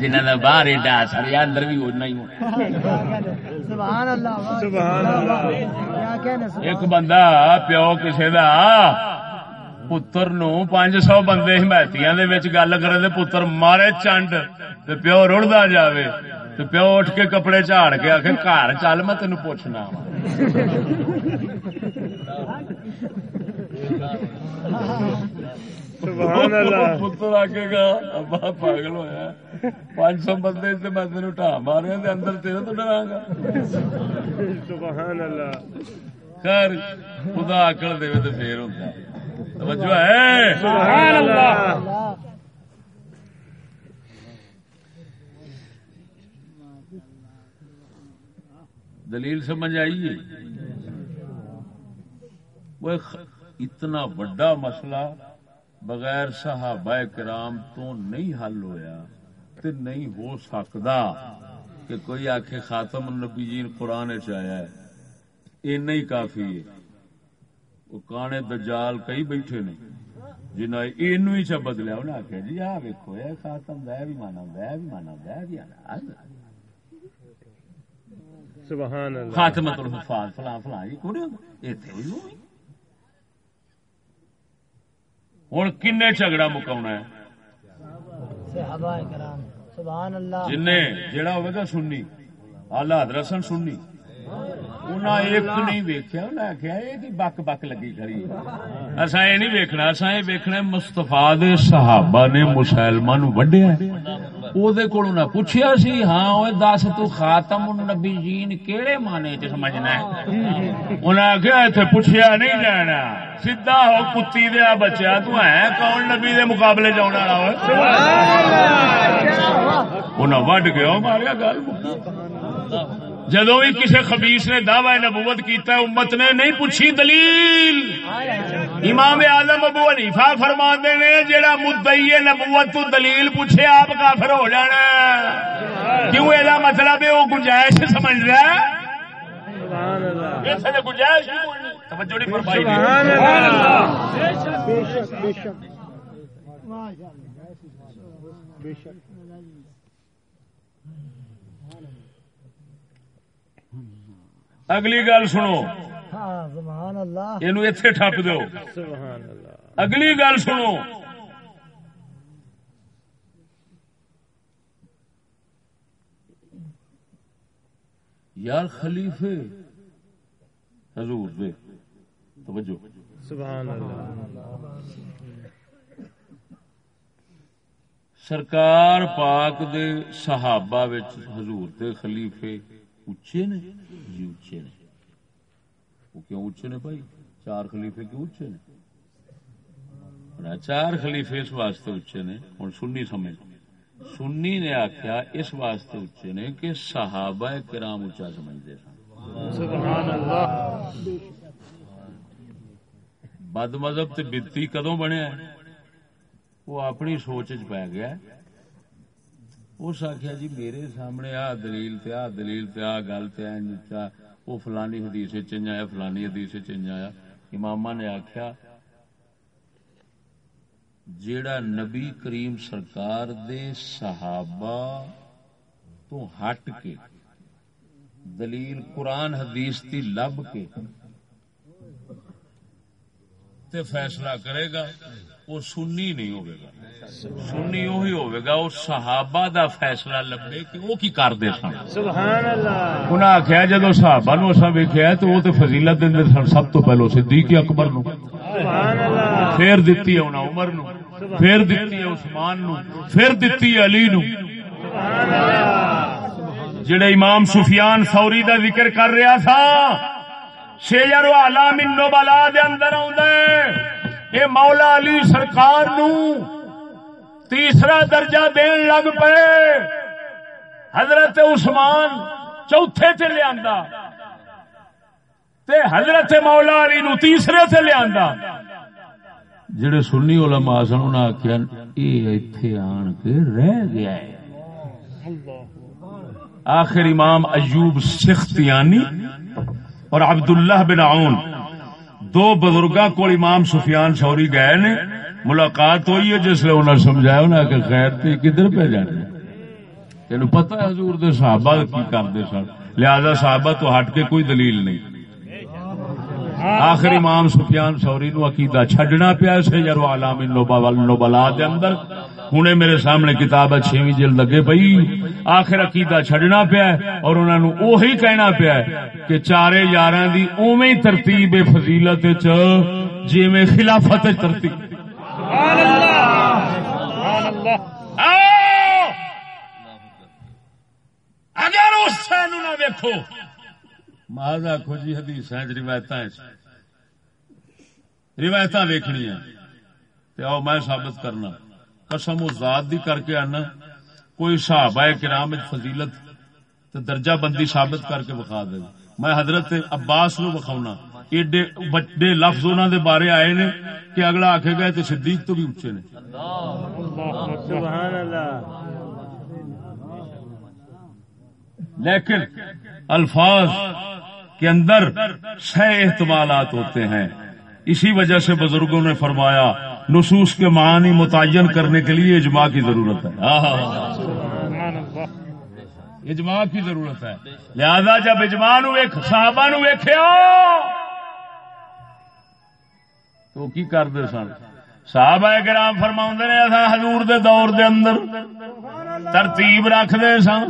جنہاں دا باہر ایڈا اثر یا اندر بھی ہی ہونا سبحان اللہ واہ، سبحان اللہ کیا کہنا سبحان ایک بندہ پیو کسے دا پتر نو پانچ سو بندے حمایتیاں دے وچ گل کرے تے پتر مارے چنڈ تے پیو رڑدا جاوے تے پیو اٹھ کے کپڑے جھاڑ کے آکھے گھر چل میں تینوں پوچھنا پتر آکے گا ابا پاگل ہویا پانچ سو بندے تے میں تینوں ٹھا مارے تے اندر تیرے تو ڈراں گا سبحان اللہ خیر خدا عقل دے تے پھر ہوندا توجہ ہے؟ سبحان اللہ. اللہ دلیل سمجھ آئی وہ اتنا بڑا مسئلہ بغیر صحابہ کرام تو نہیں حل ہویا تے نہیں ہو سکتا کہ کوئی آخے خاتم النبیین قرآن چ آیا ہے۔ یہ نہیں کافی ہے۔ وہ کانے دجال کئی بیٹھے نے جنہیں اینو ہی چا بدلیا انہیں آخیا جی آ ویکو یہ خاتم دا بھی مانا ہے بھی مانا ہے بھی آنا سبحان اللہ خاتمت الحفاظ فلاں فلاں جی کوئی نہیں اتنے ہوئی ہوئی ہوں کن جھگڑا مکاونا ہے صحابہ کرام سبحان اللہ جن جڑا ہوگا سننی آلہ حضرت سن سننی انہاں ایک نہیں ویکھیا انہاں بک بک لگی کھڑی اساں یہ نہیں ویکھنا اساں یہ ویکھنا مستفا دے صحابہ نے مسلمان نو وڈیا او دے کولوں نہ پوچھیا سی ہاں اوے دس تو خاتم النبیین کیڑے معنی چ سمجھنا ہے انہاں آخیا ایتھے پوچھیا نہیں جانا سیدھا ہو کتی دیا بچیا تو ہے کون نبی دے مقابلے جاؤن والا ہوئے انہاں وڈ گیا ماریا گل جدو بھی کسی خبیس نے دعوی نبوت کیتا ہے امت نے نہیں پوچھی دلیل۔ امام اعظم ابو حنیفہ فرما نے جیڑا مدعی نبوت تو دلیل پوچھے آپ کافر ہو جانا کیوں یہ مطلب ہے؟ وہ گنجائش سمجھ رہا ہے۔ گنجائش نہیں بے شک بے شک بے شک اگلی گل سنو۔ یہ ٹپ دو۔ اگلی گل سنو۔ یار خلیفے۔ حضور دے۔ توجہ۔ سبحان اللہ سرکار پاک دے صحابہ وچ حضور دے خلیفے۔ اچے نے جی اچے نے وہ کیوں اچے نے بھائی چار خلیفے کیوں اچے نے چار خلیفے اس واسطے اچے نے ہوں سنی سمجھ سنی نے آخیا اس واسطے اچے نے کہ صحابہ کرام اچا سمجھتے سن بد مذہب تے بتی کدوں بنیا؟ وہ اپنی سوچ چ پی گیا۔ اس آخیا جی میرے سامنے آ دلیل تے آ دلیل تے آ گل تے اینج وہ فلانی حدیث چنج آیا، فلانی حدیث چنج آیا۔ امام نے آخیا جیڑا نبی کریم سرکار دے صحابہ تو ہٹ کے، دلیل قرآن حدیث دی لب کے، تے فیصلہ کرے گا۔ وہ سنی نہیں ہوئے گا۔ سنی وہی ہوئے گا وہ صحابہ دا فیصلہ لبے کہ وہ کی کرتے سن۔ سبحان اللہ انہیں آخیا جدو صحابہ نو اصا ویکیا تو وہ تو فضیلت دے سن سب تو پہلو صدیق اکبر نو پھر دتی ہے انہیں عمر نو پھر دتی ہے عثمان نو پھر دتی ہے علی نو جڑے امام سفیان سوری دا ذکر کر رہا تھا شیجر عالم نبلا دے اندر ہے۔ اے مولا علی سرکار نو تیسرا درجہ دین لگ پے۔ حضرت عثمان چوتھے تے لیا تے حضرت مولا علی نو تیسرے تے لیا جڑے سنی علماء سن، انہاں آکھیا اے ایتھے آن کے رہ گیا ہے۔ آخر امام ایوب سختیانی اور عبداللہ بن عون۔ دو بزرگاں کو امام سفیان سوری گئے نے، ملاقات ہوئی ہے، جس انہوں نے سمجھایا انہیں کہ خیر تے کدھر پہ جانے تین پتا ہے حضور دے صحابہ کی کرتے سن۔ لہذا صحابہ تو ہٹ کے کوئی دلیل نہیں۔ آخر امام سفیان سوری نو عقیدہ چھڈنا پیا سے یارو علام نوبلا دے اندر۔ ہنے میرے سامنے کتاب ہے چھویں جلد لگے پئی۔ آخر عقیدہ چھڈنا پیا ہے اور انہاں نو اوہی کہنا پیا ہے کہ چارے یاراں دی اوویں ترتیب فضیلت وچ جویں خلافت وچ ترتیب۔ آؤ! اگر اس سینو نہ ویکھو۔ محض آخو جی حدیث روایت روایت ویکنی آؤ میں ثابت کرنا۔ قسم و ذات دی کر کے آنا۔ کوئی صحابہ کرام فضیلت تے درجہ بندی ثابت کر کے بخا دے۔ میں حضرت عباس نو بخاؤنا ایڈے بڑے لفظ انہوں دے بارے آئے نے کہ اگلا آکھے گئے تے صدیق تو بھی اچھے نے۔ سبحان اللہ لیکن الفاظ کے اندر سہ احتمالات ہوتے ہیں۔ اسی وجہ سے بزرگوں نے فرمایا نصوص کے معنی متعین کرنے کے لیے اجماع کی ضرورت ہے۔ اجماع کی ضرورت ہے۔ لہذا جب اجماع نو ویکھ، صحابہ نو ویکھیا، تو کی کرتے سن؟ صحابہ کرام فرماؤں نے حضور دے دور دے اندر ترتیب رکھ دے سن۔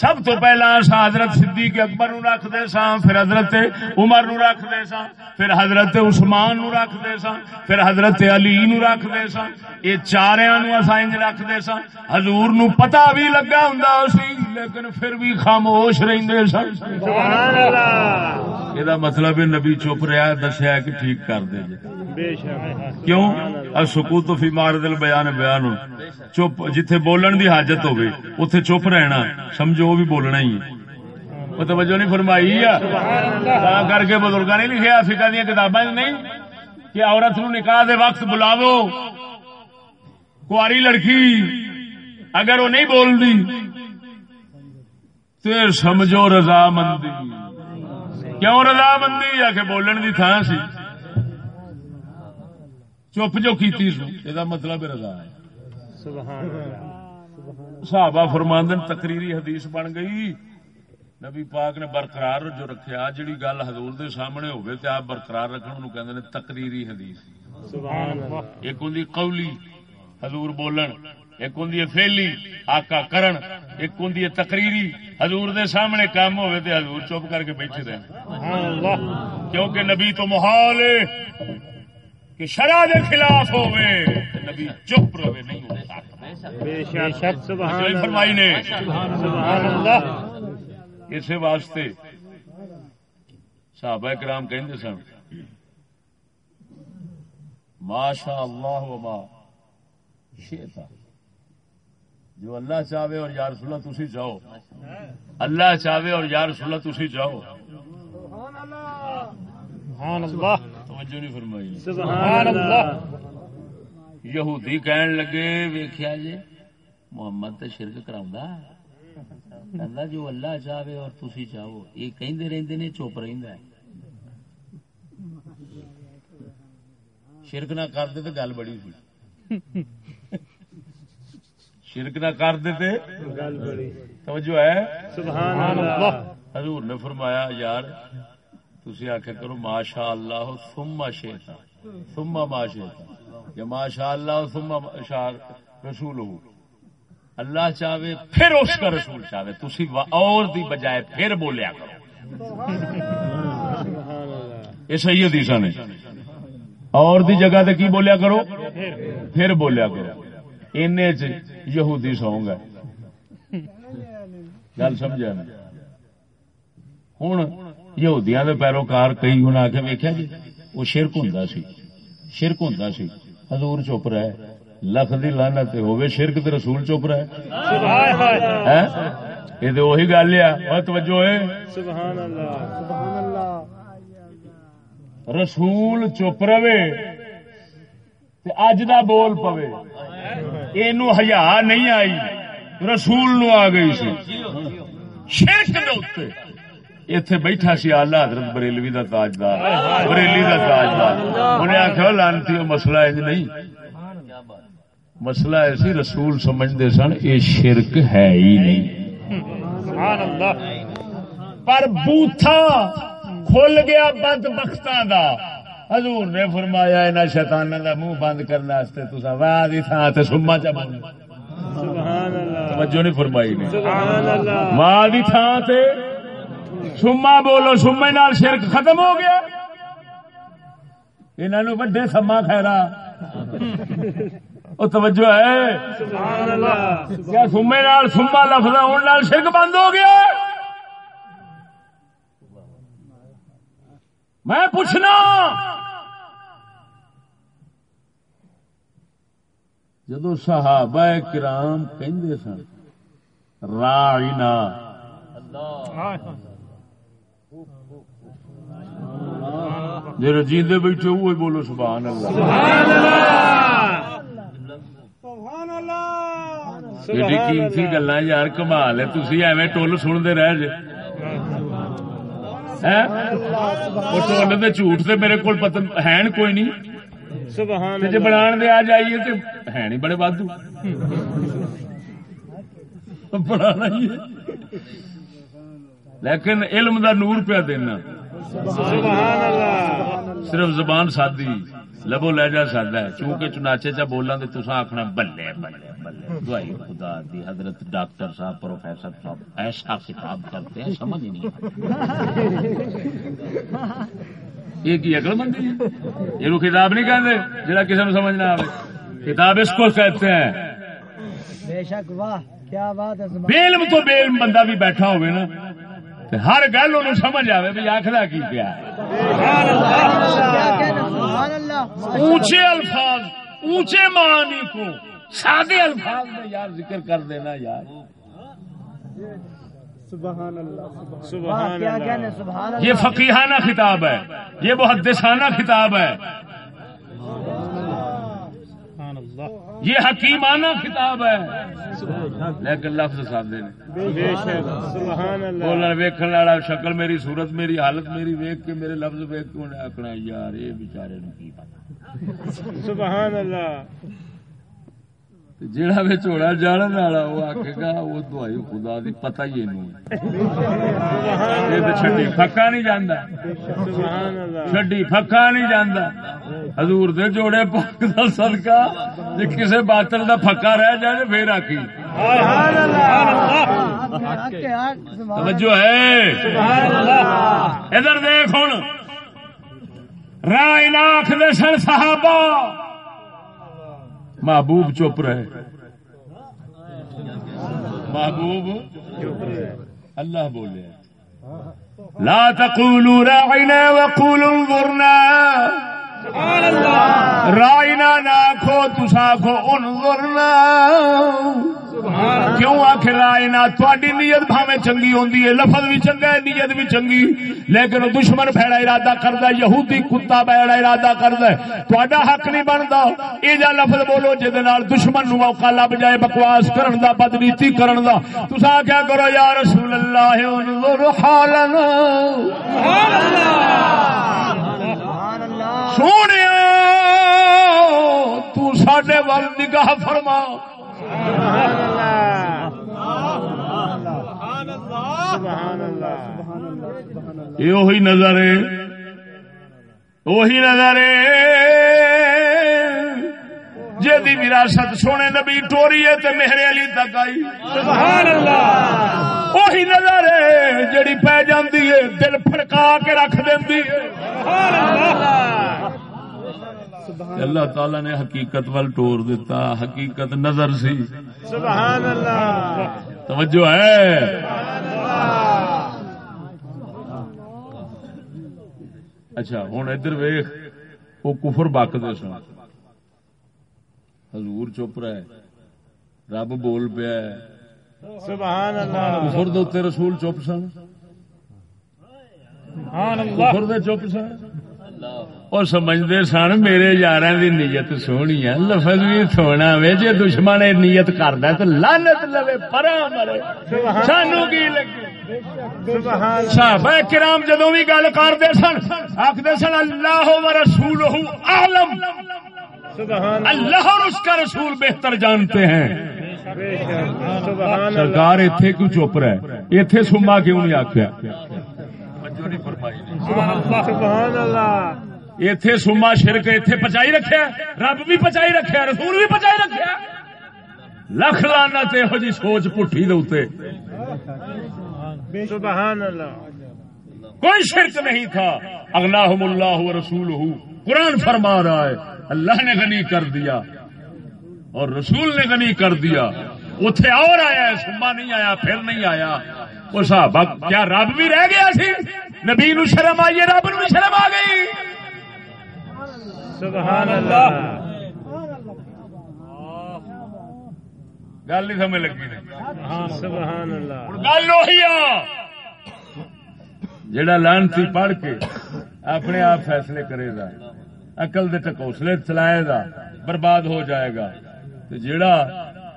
سب تو پہلا اسا حضرت صدیق اکبر نو رکھ دے ساں، پھر حضرت عمر نو رکھ دے ساں، پھر حضرت عثمان نو رکھ دے ساں، پھر حضرت علی نو رکھ دے ساں۔ یہ چاریاں نو اسا انج رکھ دے ساں۔ حضور نو پتہ بھی لگا ہوندا سی، لیکن پھر بھی خاموش رہندے سن۔ سبحان اللہ۔ یہ مطلب نبی چپ رہا دسیا کہ ٹھیک کر دے جے۔ بے کیوں سکوت فی مار دل بیان چپ، جتھے بولن دی حاجت ہوگی اتے چپ رہنا، سمجھو۔ وہ بھی بولنا ہی وہ توجہ نہیں فرمائی کر کے بزرگاں نے لکھیا فقہ دی کتاباں نہیں کہ عورت نو نکاح دے وقت بلاو کواری لڑکی اگر وہ نہیں بول دی تو سمجھو رضامندی کیوں رضامندی آ کے بولن دی تھان سی چپ جو کیتی سو یہ مطلب رضا ہے سبحان اللہ صحابہ فرماندن تقریری حدیث بن گئی۔ نبی پاک نے برقرار جو رکھیا جڑی گل حضور دے سامنے ہوئے تے آپ برقرار رکھن نو کہندے نے تقریری حدیث۔ سبحان اللہ ایک ہوندی قولی حضور بولن ایک ہوندی فعلی آقا کرن ایک ہوندی تقریری حضور دے سامنے کام ہوئے تے حضور چپ کر کے بیٹھے رہن۔ سبحان اللہ کیونکہ نبی تو محال ہے کہ شرع دے خلاف ہوئے نبی چپ رہے نہیں ہو سکتا۔ بے شک سبحان مسلم اللہ فرمائی نے سبحان اللہ۔ اسی واسطے صحابہ کرام کہندے سن ماشاء اللہ وما شئتا جو اللہ چاہے اور یا رسول اللہ تسی چاہو۔ اللہ چاہے اور یا رسول اللہ تسی چاہو۔ سبحان اللہ۔ توجہ نہیں فرمائی۔ سبحان اللہ۔ یہودی کہن لگے ویکھیا جی محمد تے شرک کراوندا اللہ جو اللہ چاہے اور تسی چاہو۔ یہ کہندے رہندے نے چپ رہندا ہے۔ شرک نہ کر دے تے گل بڑی سی شرک نہ کر دے تے گل بڑی توجہ ہے۔ سبحان اللہ حضور نے فرمایا یار تسی آخیا کرو ماشاء اللہ ثم شیتا ثم ما شیتا یا ماشاء اللہ ثم شاء رسول اللہ چاہے پھر اس کا رسول چاہے تسی اور دی بجائے پھر بولیا کرو۔ یہ صحیح حدیث نے اور دی جگہ تے کی بولیا کرو؟ پھر بولیا کرو۔ ان یہودی سو گا گل سمجھا ہوں یہودیاں دے پیروکار کئی ہوں آ کے ویکیا جی وہ شرک ہوں سی۔ شرک ہوں سی۔ حضور چپ رہا ہے لکھ دی لانت ہوے شرک تے رسول چپ رہا ہے سبحان اللہ۔ ہیں؟ یہ تو وہی گل ہے۔ توجہ ہے۔ سبحان اللہ۔ سبحان اللہ رسول چپ رہے تے اج دا بول پوے۔ اینو حیا نہیں آئی رسول نو آ گئی سی۔ شرک دے اوتے ਇੱਥੇ ਬੈਠਾ ਸੀ ਆਲਾ ਹਜ਼ਰਤ ਬਰੇਲਵੀ ਦਾ ਤਾਜਦਾਰ ਬਰੇਲੀ ਦਾ ਤਾਜਦਾਰ ਉਹਨੇ ਆਖਿਆ ਲਾਂਤੀ ਉਹ ਮਸਲਾ ਇੰਜ ਨਹੀਂ ਮਸਲਾ ਐਸੀ ਰਸੂਲ ਸਮਝਦੇ ਸਨ ਇਹ ਸ਼ਿਰਕ ਹੈ ਹੀ ਨਹੀਂ سبحان اللہ پر بوتھا کھل گیا بد بختاں دا حضور نے فرمایا انہاں شیطاناں دا منہ بند کرنے واسطے تساں واہ دی تھاں تے سما چا بند سبحان اللہ توجہ نہیں فرمائی نے سبحان اللہ ماں دی تھان تے سما بولو سمے نال شرک ختم ہو گیا۔ انہاں نو وڈے سما خیرا۔ او توجہ ہے۔ کیا سمے نال سما لفظ ہون نال شرک بند ہو گیا؟ میں پوچھنا۔ جدو صحابہ کرام کہندے سن راعنا جڑے جیندے بیٹھے وہی بولو سبحان اللہ۔ ایڈی قیمتی گلا یار کمال ہے۔ تھی ایویں ٹول سنتے رہ جے۔ ہیں؟ ٹول دے جھوٹ تے میرے کو پتہ ہے ن کوئی نہیں۔ سبحان جے بنا دے آ جائیے تے ہے نہیں بڑے وادو بنانا ہی ہے۔ لیکن علم دا نور پیا دینا۔ سبحان اللہ صرف زبان سادی لبو لہجہ سادہ ہے۔ چونکہ چناچے چا بولاں تے تساں آکھنا بلے بلے بلے۔ دعائی خدا دی حضرت ڈاکٹر صاحب پروفیسر صاحب ایسا کتاب کرتے ہیں سمجھ ہی نہیں یہ کی عقل مندی ہے؟ یہ کتاب نہیں کہتے جڑا کسی نے سمجھ نہ آئے کتاب اس کو کہتے ہیں۔ بے شک واہ کیا بات ہے بے علم تو بے علم بندہ بھی بیٹھا ہوئے نا۔ ہر گل انہوں سمجھ آئے بھی آخلا کی اللہ اونچے الفاظ اونچے معنی کو سادے الفاظ میں یار ذکر کر دینا یار۔ سبحان اللہ سبحان اللہ۔ یہ فقیحانہ خطاب ہے یہ محدثانہ خطاب ہے۔ یہ حکیمانہ خطاب ہے. لیکن لفظ سادے بولن ویکھن والا شکل میری صورت میری حالت میری ویک کے میرے لفظ ویک کے آکھنا یار یہ بیچارے نو کی پتا سبحان اللہ. جیڑا وچ ہونا جانن والا وہ آکھے گا، وہ دعائی خدا دی، پتہ ہی نہیں یہ تے چھڈی پھکا نہیں جاندا۔ سبحان اللہ چھڈی پھکا نہیں جاندا۔ حضور دے جوڑے پاک دا صدقہ، جے کسے باطل دا پھکا رہ جائے، پھر آکھی سبحان اللہ توجہ ہے۔ سبحان اللہ ادھر دیکھ ہوں رائے لاکھ دے سن صحابہ۔ محبوب چپ رہے۔ محبوب اللہ بولے۔ لا تقولوا راعنا وقولوا انظرنا۔ رائنا نہ آخو تسا آخو انظرنا کیوں آخ رائنا تھوڑی نیت بھاوے چنگی ہوندی ہے لفظ بھی چنگا ہے نیت بھی چنگی۔ لیکن دشمن بھڑا ارادہ کردا یہودی کتا بھڑا ارادہ کردا ہے۔ تہاڈا حق نہیں بندا۔ اے جا لفظ بولو جے نال دشمن نو موقع لب جائے بکواس کرن دا بدنیتی کرن دا۔ تسا کیا کرو یا رسول اللہ انظر حالنا۔ سبحان اللہ۔ سونے تو ساڈے ول نگاہ فرما سبحان سبحان یہ نظر ہے وہی نظر ہے جی وراثت سونے نبی ٹوری ہے تے میرے علی تک آئی سبحان اللہ وہی نظر ہے جڑی پی جاندی ہے دل پھڑکا کے رکھ دیندی ہے اللہ تعالی نے حقیقت وال ٹور دیتا حقیقت نظر سی۔ سبحان اللہ۔ توجہ ہے۔ اچھا ہوں ادھر ویخ وہ کفر بکتے سن۔ حضور چپ رہا ہے رب بول پیا سبحان اللہ۔ کفر دے اتنے رسول چپ سن۔ اللہ۔ کفر دے چپ سن۔ وہ سمجھتے سن میرے یار کی نیت سونی ہے لفظ بھی سونا وے جی دشمن نیت کرد تو لانت لوے مرے سانو کی لگے کرام جدو بھی گل کرتے سن آخر سن اللہ و رسول عالم اللہ اور اس کا رسول بہتر جانتے ہیں سرکار اتے کیوں چپ رہا ہے اتے سما کیوں نہیں آخیا اتے سما شرک اتے پچائی رکھیا رب بھی پچائی رکھیا رسول بھی پچائی رکھیا لکھ لانا یہو جی سوچ پٹھی دے سبحان اللہ کوئی شرک نہیں تھا۔ اغناہم اللہ و رسول قرآن فرما رہا ہے اللہ نے غنی کر دیا۔ اور رسول نے غنی کر دیا۔ اتے اور آیا ہے سما نہیں آیا پھر نہیں آیا۔ وہ صحابہ کیا رب بھی رہ گیا سی؟ نبی نو شرم آئی رب نو شرم آ گئی۔ سبحان اللہ۔ گل نہیں سمجھ لگی نہیں سبحان اللہ۔ گل وہی جڑا لانتی پڑھ کے اپنے آپ فیصلے کرے گا اقل دے ٹکوسلے چلائے گا برباد ہو جائے گا۔ جڑا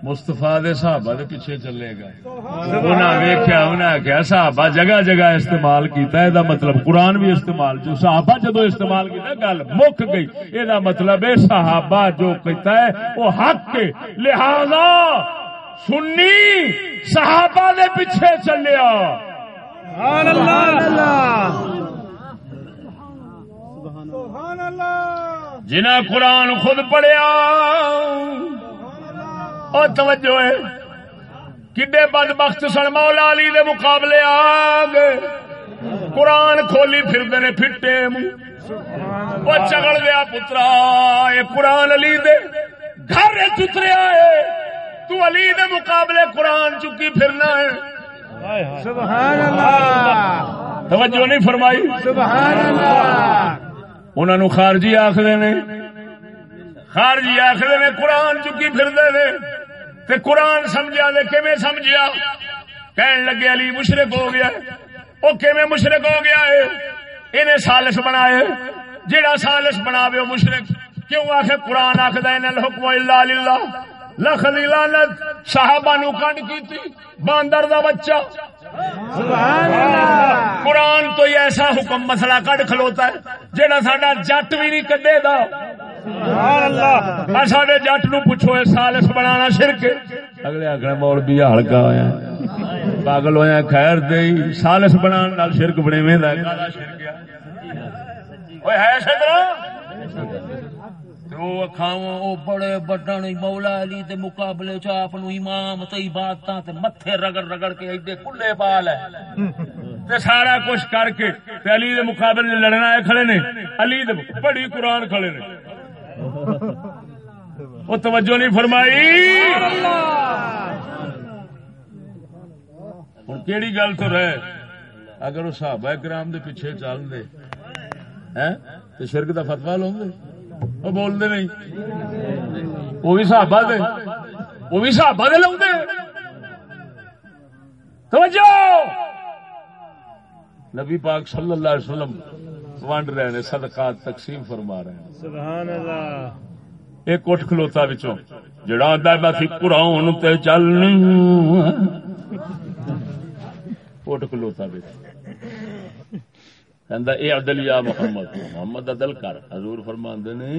مستفا دے صحابہ دے پیچھے چلے گا انہاں ویکھیا انہاں صحابہ جگہ جگہ استعمال کیتا ہے دا مطلب قرآن بھی استعمال جو صحابہ جدو استعمال کیتا گل مک گئی۔ یہ دا مطلب ہے صحابہ جو کہتا ہے وہ حق کے لہذا سنی صحابہ دے پیچھے چلیا۔ سبحان اللہ۔ سبحان اللہ۔ جنہ قرآن خود پڑھیا اور توجہ ہے۔ کڈے بد بخت سن مولا علی دے مقابلے آ گئے قرآن کھولی پھر نے پھٹے وہ چگڑ دیا پترا یہ قرآن علی دے گھر چتریا ہے تو علی دے مقابلے قرآن چکی پھرنا ہے۔ سبحان اللہ۔ توجہ نہیں فرمائی۔ سبحان اللہ۔ انہوں نے خارجی آخر نے۔ خارجی آخر نے قرآن چکی پھرتے نے۔ تے قرآن سمجھا دے کیویں سمجھیا؟ کہن لگے علی مشرق ہو گیا۔ وہ کیویں مشرق ہو گیا ہے؟ انہیں سالس بنائے۔ جیڑا سالس بناوے وہ مشرق، کیوں آخ قرآن آخد الحکم الا للہ۔ لکھ دی لعنت۔ صحابہ نو کنڈ کیتی۔ باندر دا بچہ۔ سبحان قرآن تو ہی ایسا حکم مسئلہ کڈ کھلوتا ہے، جیڑا ساڈا جٹ بھی نہیں کڈے دا۔ سبحان جٹ نو پوچھو سالس بنانا شرک؟ اگلے آخر مول بھی ہلکا ہوا پاگل ہوا خیر دے سالس بنا شرک بنے میں بڑے بڑن مولا علی دے مقابلے چ آپ نو امام تے عبادتاں تے متھے رگڑ رگڑ کے ایڈے کھلے پال ہے۔ تے سارا کچھ کر کے تے علی دے مقابلے لڑنا آئے کھڑے نے۔ علی دے بڑی قرآن کھڑے نے۔ وہ توجہ نہیں فرمائی۔ ہوں کیڑی گل تو رہے اگر وہ صحابہ کرام دے پیچھے چل دے۔ تو شرک دا فتوا لو گے؟ وہ بولتے نہیں۔ وہ بھی صحابہ دے۔ وہ بھی صحابہ دے لو توجہ! نبی پاک صلی اللہ علیہ وسلم ونڈ رہے ہیں صدقات تقسیم فرما رہے ہیں۔ سبحان اللہ۔ ایک اٹھ کھلوتا بچوں جڑا آدھا میں پھر قرآن تے چلنی اٹھ کھلوتا بچ کہندا اے عدل یا محمد محمد عدل کر۔ حضور فرماندے نے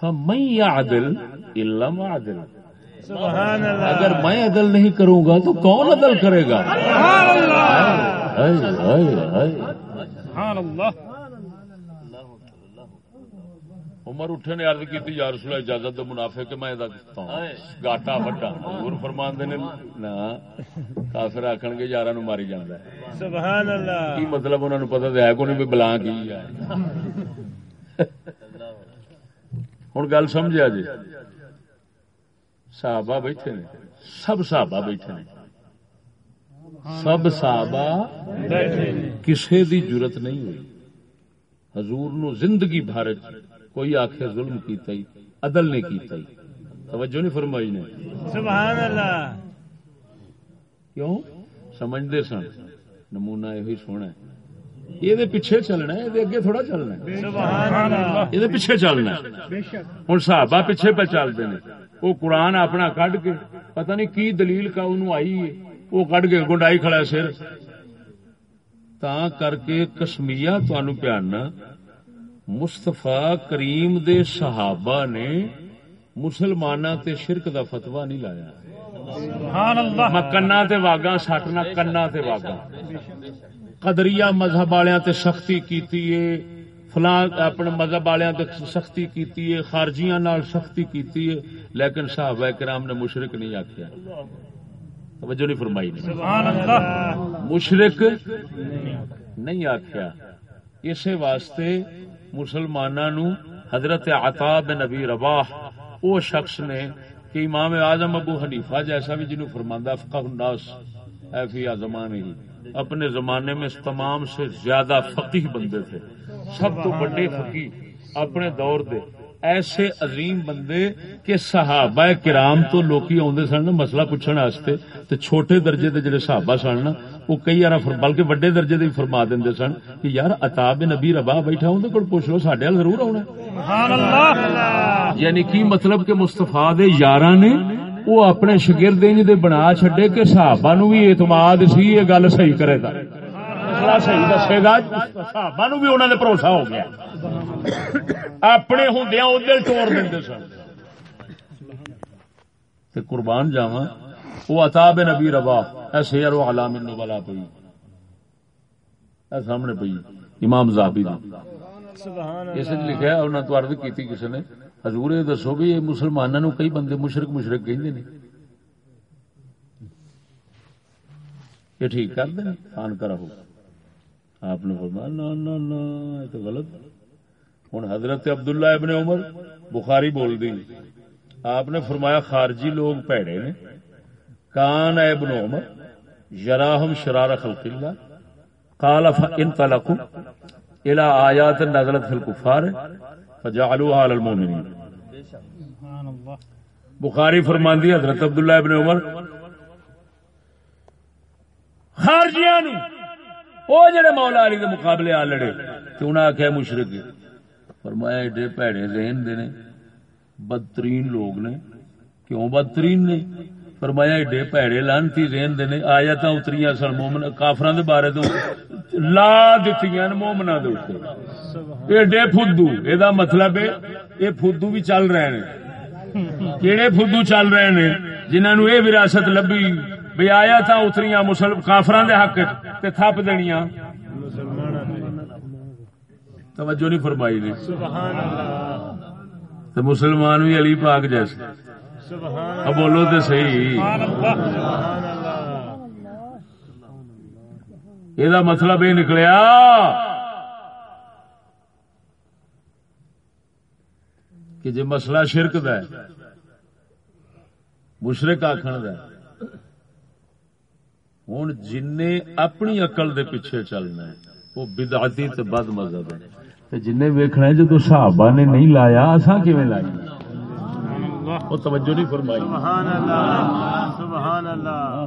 فمن يعدل الا ما عدل سبحان اللہ اگر میں عدل نہیں کروں گا تو کون عدل کرے گا؟ ہائے ہائے ہائے۔ سبحان اللہ۔ عمر اٹھے نے عرض کی یا رسول اجازت منافع کہ میں ادا کرتا ہوں۔ گاٹا وڈا حضور فرمان دے نے نا کافر آکھن گے یاراں نو ماری جاندا ہے۔ سبحان اللہ۔ کی مطلب انہاں نو پتہ تے ہے کوئی نہیں بھی بلا کی ہے۔ ہن گل سمجھا جی؟ صحابہ بیٹھے نے۔ سب صحابہ بیٹھے نے۔ سب صحابہ کسے دی جرت نہیں ہوئی۔ حضور نو زندگی بھر چ کوئی آخر ظلم کیتا ہی عدل نے کیتا ہی۔ توجہ نہیں فرمائی نے۔ سبحان اللہ۔ کیوں؟ سمجھتے سن۔ نمونہ یہ سونا ہے۔ یہ پیچھے چلنا ہے یہ اگے تھوڑا چلنا ہے۔ یہ پیچھے چلنا ہے۔ ہوں صحابہ پیچھے پہ چلتے ہیں وہ قرآن اپنا کڈ کے پتہ نہیں کی دلیل کا انہوں آئی ہے۔ وہ کڈ کے گنڈائی کھڑا ہے سر۔ تا کر کے کسمیا پیانا مستفا کریم دے صحابہ نے مسلماناں تے شرک دا فتوا نہیں لایا۔ میں کنا تے واگا سٹنا کنا تے واگا۔ قدریہ مذہب والوں تے سختی کیتی ہے۔ فلاں اپنے مذہب والوں تے سختی کیتی ہے خارجیاں نال سختی کیتی ہے لیکن صحابہ کرام نے مشرک نہیں آکھیا۔ توجہ نہیں فرمائی نے۔ سبحان اللہ مشرک نہیں آخیا اسی واسطے مسلمانوں نو حضرت عطا بن نبی رواح او شخص نے کہ امام اعظم ابو حنیفہ جیسا بھی جنہوں فرماندہ فقہ الناس اے فی زمانے ہی۔ اپنے زمانے میں تمام سے زیادہ فقیح بندے تھے۔ سب تو بڑے فقیح اپنے دور دے۔ ایسے عظیم بندے کہ صحابہ کرام تو لوکی آدھے سن مسئلہ پوچھنے واسطے تے چھوٹے درجے دے جڑے صحابہ سن نا وہ کئی بار بلکہ وڈے درجے دے فرما دیں سن کہ یار اتاب نبی ربا بیٹھا اندر کو پوچھ لو سڈے ضرور آنا سبحان اللہ۔ یعنی کی مطلب کہ مستفا دے یار نے وہ اپنے شگرد انج دے بنا چھڈے کہ صحابہ نو بھی اعتماد سی، یہ گل صحیح کرے گا۔ مسئلہ صحیح دسے گا، صحابہ نو بھی انہوں نے بھروسہ ہو گیا۔ اپنے ہوندیا ادھر سن۔ تے قربان جاواں، وہ اتاب نبی ربا ایسے یار علام والا پئی۔ اے سامنے پئی، امام زابی دی۔ اس نے لکھا ہے انہوں نے عرض کیتی کسی نے حضور یہ دسو بھی یہ مسلمانوں کئی بندے مشرق مشرق کہندے نے۔ یہ ٹھیک کر دیں خان کرا ہو آپ نے فرمایا، نا نا نا، یہ تو غلط۔ ہوں حضرت عبداللہ ابن عمر بخاری بول دی۔ آپ نے فرمایا، خارجی لوگ پیڑے نے۔ کان ابن عمر، یراہم شرار خلق اللہ۔ قال فانطلقوا الى آیات نزلت فی الکفار۔ فجعلوها على المؤمنین بخاری فرماندی حضرت عبداللہ ابن عمر خارجیاں او جڑے مولا علی دے مقابلے آ لڑے تے انہاں آکھیا مشرک۔ فرمایا ایڈے پیڑے ذہن دے نے بدترین لوگ نے کیوں بدترین نے؟ فرمایا ایڈے پیڑے لانتی ذہن دے نے اتریاں سن مومن کافراں دے بارے تو لا دتیاں دے اوپر ایڈے فدو اے دا مطلب اے فدو بھی چل رہے نے کیڑے فدو چل رہے نے جنہاں نو اے وراثت لبی بے آیا تھا اتریاں مسلم کافران دے حق تے تھپ دنیاں توجہ نہیں فرمائی نے سبحان اللہ تے مسلمان بھی علی پاک جیسے اب بولو تے صحیح۔ اللہ سبحان اللہ۔ یہ مطلب یہ نکلیا۔ کہ جی مسئلہ شرک دا ہے مشرق آخر دا ہوں جن اپنی اقل دے پیچھے چلنا ہے۔ وہ بدعتی تے بد مذہب ہے۔ تے جن ویکھنا ہے جدو صحابہ نے نہیں لایا اساں کیویں لائی وہ توجہ نہیں فرمائی۔ سبحان اللہ سبحان اللہ۔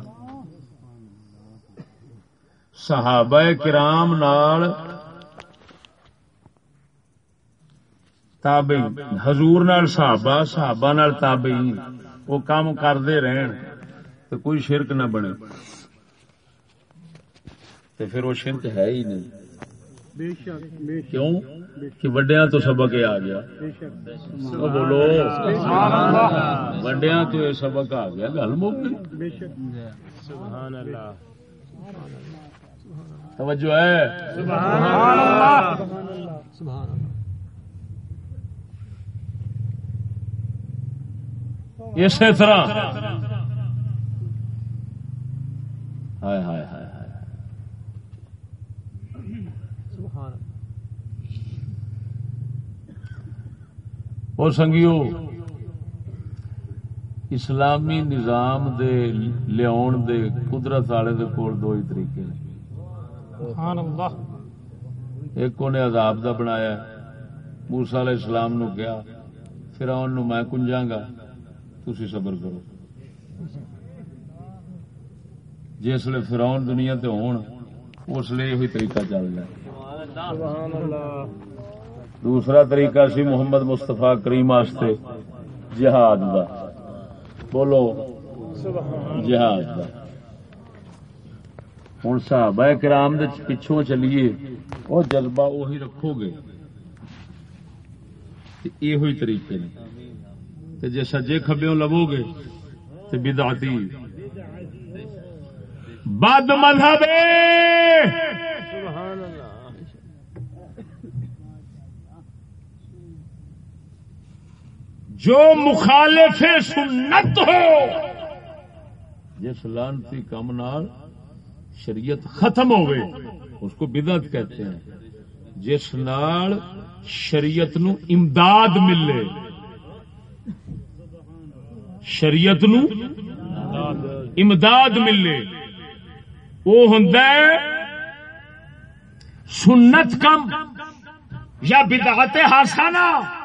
صحابہ کرام نال تابعین حضور نال صحابہ صحابہ نال تابعین وہ کام کردے رہن تو کوئی شرک نہ بنے۔ تو پھر وہ شرک ہے ہی نہیں۔ کیوں؟ کہ وڈیاں تو سبق یہ آ گیا۔ بے شک۔ وہ بولو۔ وڈیاں تو یہ سبق آ گیا۔ گل مک گئی بے شک۔ سبحان اللہ۔ توجہ ہے۔ سبحان اللہ۔ اسی طرح۔ ہائے ہائے ہائے۔ اور سنگیو اسلامی نظام دے لیاؤن دے قدرت والے دے کول دو ہی طریقے نے سبحان اللہ۔ ایک انہیں عذاب دا بنایا موسا علیہ السلام نو کیا فرعون نو میں کنجاں گا تسی صبر کرو۔ جس لیے فرعون دنیا تے ہون اس لیے یہ طریقہ چل رہا ہے۔ سبحان اللہ۔ دوسرا طریقہ سی محمد مستفا کریم واسطے جہاد دا۔ بولو، جہاد دا۔ ہوں صحابہ کرام دے پچھوں چلیے وہ جذبہ وہی رکھو گے۔ تے یہ طریقے نے۔ تے جے سجے کھبیوں لبو گے، تے بدعتی۔ بد مذہب ہے سبحان اللہ جو مخالف سنت ہو۔ جس لانتی کم نال شریعت ختم ہوئے، اس کو بدعت کہتے ہیں۔ جس نال شریعت نو امداد ملے۔ شریعت نو امداد ملے۔ وہ ہوں سنت کم یا بدعت حسانہ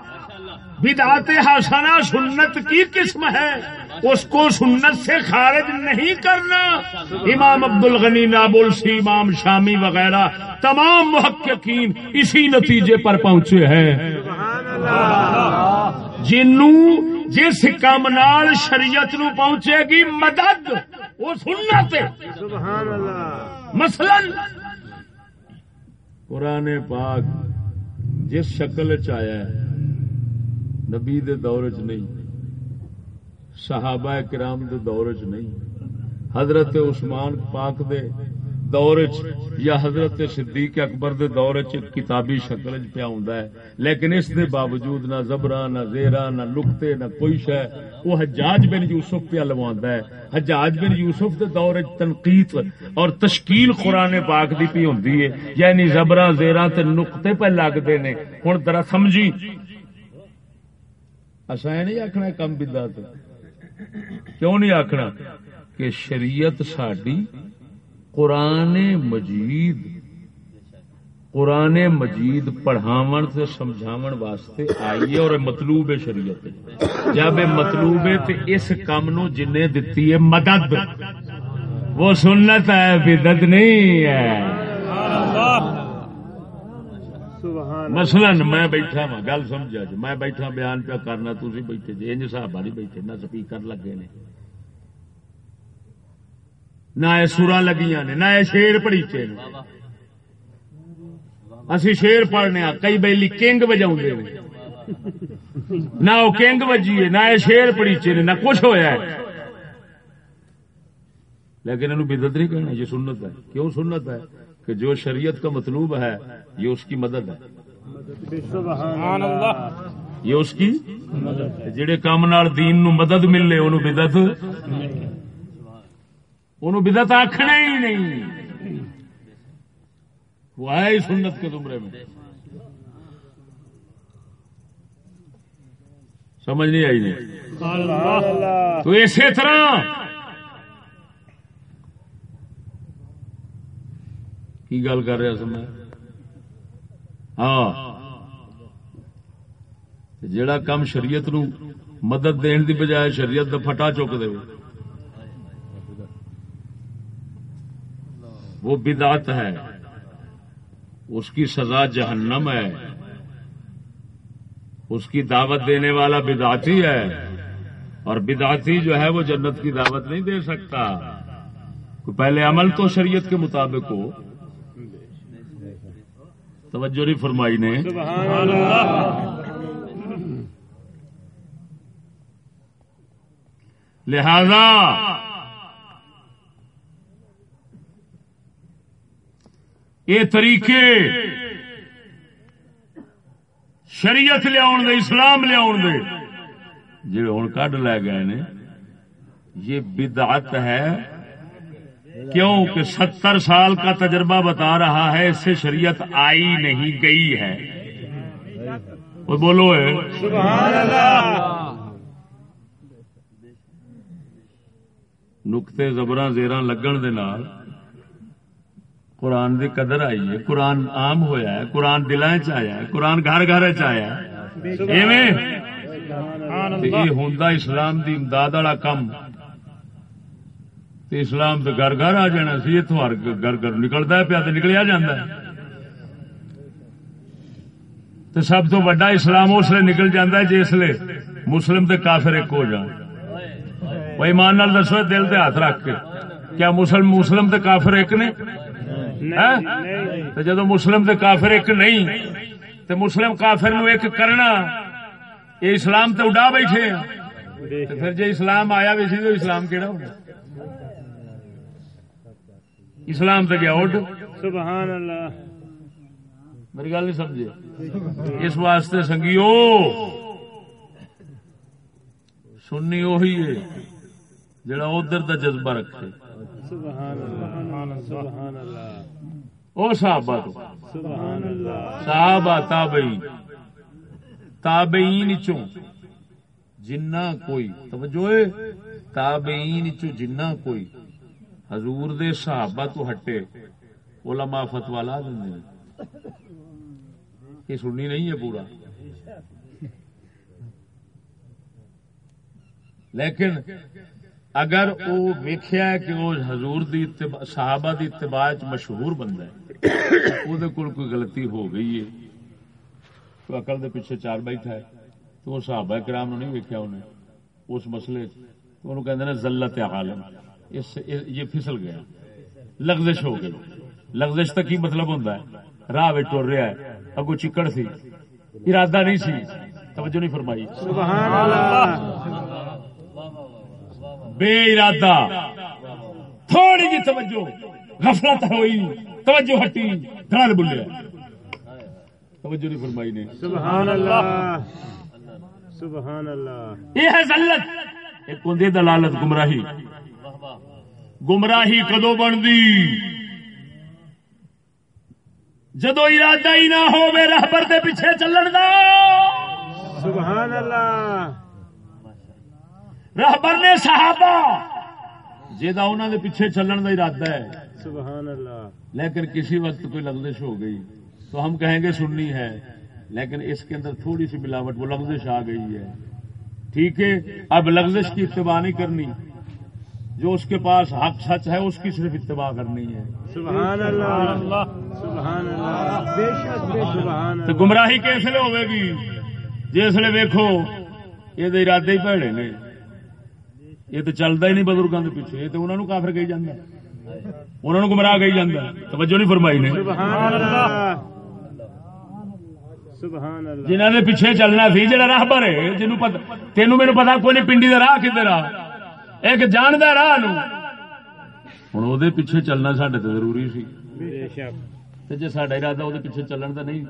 بدعت حسنہ سنت کی قسم ہے۔ اس کو سنت سے خارج نہیں کرنا۔ امام عبد الغنی نابلسی امام شامی وغیرہ تمام محققین اسی نتیجے پر پہنچے ہیں۔ جنوں جس کام نال شریعت نو پہنچے گی مدد، وہ سنت۔ مثلا قرآن پاک جس شکل چ آیا ہے نبی دے دور چ نہیں، صحابہ کرام دے دور چ نہیں، حضرت عثمان پاک دے دور چ یا حضرت صدیق اکبر دے دور چ کتابی شکل چ پیا ہوندا ہے، لیکن اس دے باوجود نہ زبرا نہ زیرا نہ لکتے، نہ کوئی شے، وہ حجاج بن یوسف پیا لواندا ہے۔ حجاج بن یوسف دے دور چ تنقید اور تشکیل قرآن پاک دی پی ہوندی ہے یعنی زبرا زیرا تے نقطے پہ لگدے نے۔ ہن ذرا سمجھی۔ اصا یہ نہیں آخنا کم بدا کیوں نہیں آخنا کہ شریعت ساڈی قرآن مجید قرآن مجید پڑھاون سے سمجھاون واسطے آئی ہے اور مطلوب ہے شریعت. جب یہ مطلوب ہے تو اس کام نو جن دتی ہے مدد. وہ سنت ہے بدت نہیں ہے. مثلا میں بیٹھا وا گل سمجھا جی میں بیٹھا بیان پہ کرنا تھی بیٹھے جی انج صاحب نہیں بیٹھے، نہ سپیکر لگے نے۔ نہ یہ سورا لگیاں نے، نہ یہ شیر پڑیچے نے۔ اسی شیر پڑھنے کئی بیلی کنگ بجا نہ وہ کنگ بجی ہے، نہ یہ شیر پڑیچے نے، نہ کچھ ہویا ہے۔ لیکن انہوں بدت نہیں کہنا، یہ سنت ہے۔ کیوں سنت ہے؟ کہ جو شریعت کا مطلوب ہے، یہ اس کی مدد ہے۔ سبحان اللہ۔ یہ اس کی؟ جڑے کام نال دین نو مدد ملے انہوں بدت انہوں بدت آخنا ہی نہیں۔ وہ ہے ہی سنت کے زمرے میں۔ سمجھ نہیں آئی نہیں۔ تو اسی طرح کی گل کر رہا سا میں؟ ہاں۔ جڑا کام شریعت نو مدد دین دی بجائے شریعت دا پھٹا چک دے وہ۔ بدعت ہے۔ اس کی سزا جہنم ہے۔ اس کی دعوت دینے والا بدعتی ہے۔ اور بدعتی جو ہے وہ جنت کی دعوت نہیں دے سکتا۔ پہلے عمل تو شریعت کے مطابق ہو۔ توجہ نہیں فرمائی نے۔ سبحان اللہ لہذا یہ طریقے شریعت لیا دے، اسلام لیا دے۔ جی ہوں کڈ لے گئے نے، یہ بدعت ہے۔ کیوں کہ ستر سال کا تجربہ بتا رہا ہے اس سے شریعت آئی نہیں گئی ہے۔ وہ بولو ہے سبحان اللہ۔ نقطے زبراں زیراں لگن دے نال قرآن دی قدر آئی ہے۔ قرآن عام ہویا ہے قرآن دلائیں چ آیا ہے قرآن گھر گھر چ آیا ہے۔ ایویں؟ سبحان تے اللہ یہ ہوندا اسلام دی امداد والا کم۔ اسلام تے گھر گھر آ جانا سی اتوں ہر گھر گھر نکلدا ہے، پیا تے نکلیا جاندا تو سب تو بڑا اسلام اس لیے نکل جاتا ہے جسے مسلم تے کافر ایک ہو جان۔ وہ ایمان نال دسو، دل تے ہاتھ رکھ کے۔ کیا مسلم مسلم تے کافر ایک نے؟ ہاں؟ تو جدو مسلم تے کافر ایک نہیں تو مسلم کافر نو ایک کرنا، یہ اسلام تے اڈا بیٹھے پھر جی اسلام آیا بھی سی تو اسلام کیڑا ہونا؟ اسلام تے گیا اڈ سبحان اللہ۔ میری گل نہیں سمجھے۔ اس واسطے سنگیو۔ سننی وہی ہے جڑا ادھر دا جذبہ رکھے۔ سبحان اللہ سبحان اللہ۔ وہ صحابہ تو۔ سبحان اللہ۔ صحابہ تابعین۔ تابعین چوں؟ جنہ کوئی توجہ ہے تابعین چوں جنہ کوئی۔ حضور دے صحابہ تو ہٹے۔ علماء فتوا لا دیں یہ سننی نہیں ہے پورا۔ لیکن اگر وہ ویکھیا ہے کہ وہ حضور دی صحابہ دی اتباع مشہور بندہ ہے وہ کوئی غلطی ہو گئی ہے۔ تو عقل دے پیچھے چار بیٹھا ہے، تو وہ صحابہ کرام نو نہیں ویکھیا انہیں اس مسئلے انہوں کہندے نے ذلت عالم۔ اس یہ پھسل گیا۔ لغزش ہو گئی۔ لغزش کا کی مطلب ہوتا ہے۔ راہ ٹر رہا ہے۔ اگو چکڑ سی۔ ارادہ نہیں سی۔ توجہ نہیں فرمائی۔ سبحان اللہ بے ارادہ۔ تھوڑی جی توجہ۔ غفلت ہوئی۔ توجہ ہٹی۔ گھر بلیا توجہ نہیں فرمائی نے۔ سبحان اللہ سبحان اللہ یہ ہے ذلت۔ ایک ہوندی دلالت گمراہی۔ گمراہی کدو بنتی؟ جدو ارادہ ہی نہ ہو رہبر دے پیچھے چلن دا۔ سبحان اللہ۔ رہبر نے صحابہ جہاں انہوں دے پیچھے چلن دا ارادہ ہے۔ سبحان اللہ۔ لیکن کسی وقت کوئی لغزش ہو گئی۔ تو ہم کہیں گے سننی ہے لیکن اس کے اندر تھوڑی سی ملاوٹ وہ لغزش آ گئی ہے۔ ٹھیک ہے اب لغزش کی اتباع نہیں کرنی۔ جو اس کے پاس حق سچ ہے اس کی صرف اتباع کرنی ہے۔ سبحان اللہ۔ سبحان اللہ۔ بے شک بے سبحان تو گمراہی کس لیے ہوے گی؟ جس لیے ویکھو یہ ارادے ہی بھڑے نے۔ یہ تو چلتا ہی نہیں بزرگوں کے پیچھے۔ یہ تو انہوں نے کافر کہی جانا انہوں نے گمراہ کہی جانا توجہ نہیں فرمائی نے۔ سبحان اللہ۔ سبحان اللہ۔ جنہ دے پیچھے چلنا سی جڑا راہ پر ہے جنوں تینوں میرے پتا کوئی نہیں پنڈی دا راہ کدھر آ؟ ایک جاندا راہ نو او دے پیچھے چلنا ساڈے تے ضروری سی تے جے ساڈا ارادہ دے پیچھے چلن دا نہیں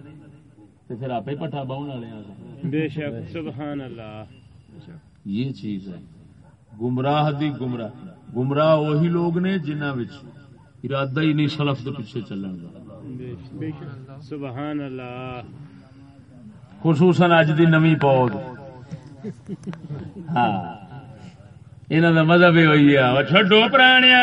تے پھر آپے پٹھا باون والے آ بے شک سبحان اللہ یہ چیز ہے گمراہ دی گمراہ گمراہ وہی لوگ نے جنہاں وچ ارادہ ہی نہیں سلف دے پیچھے چلن دا سبحان اللہ خصوصاً اج دی نوی پود ہاں انہوں کا مذہب یہ ہوئی ہے وہ چڈو پرانیا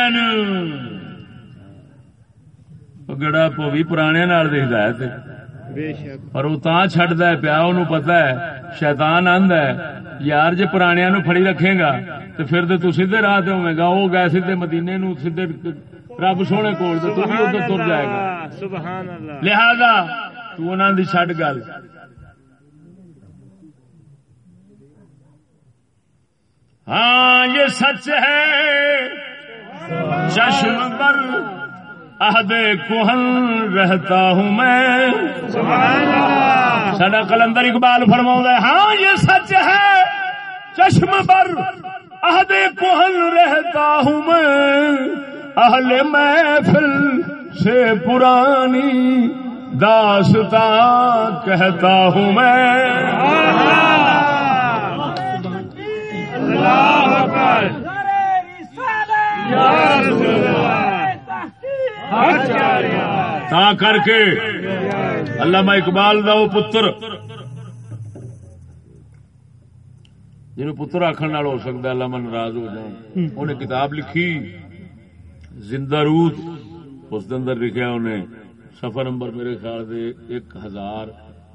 گڑا پو بھی پرانے نال دی ہدایت ہے پر وہ تا چڈتا ہے پیا انہوں پتا ہے شیطان آندا ہے یار جے پرانیا نو پھڑی رکھے گا تو پھر تو تو سیدھے راہ تے ہوے گا وہ گئے سیدھے مدینے نو سیدھے رب سونے کول تے تو بھی ادھر تر جائے گا سبحان اللہ لہذا تو انہاں دی چھڈ گل ہاں یہ سچ ہے۔ چشم پر عہد کوہن رہتا ہوں میں۔ سڈا کلندر اقبال فرماؤں ہاں یہ سچ ہے۔ چشم پر عہد کوہن رہتا ہوں میں۔ اہل محفل سے پرانی داستان کہتا ہوں میں۔ تا کر کے علامہ اقبال دا وہ پتر۔ جنہوں پتر آخر ہو سکتا علامہ ناراض ہو جان انہیں کتاب لکھی۔ زندہ روت اس دے اندر لکھا انہیں سفر نمبر میرے خیال دے ایک ہزار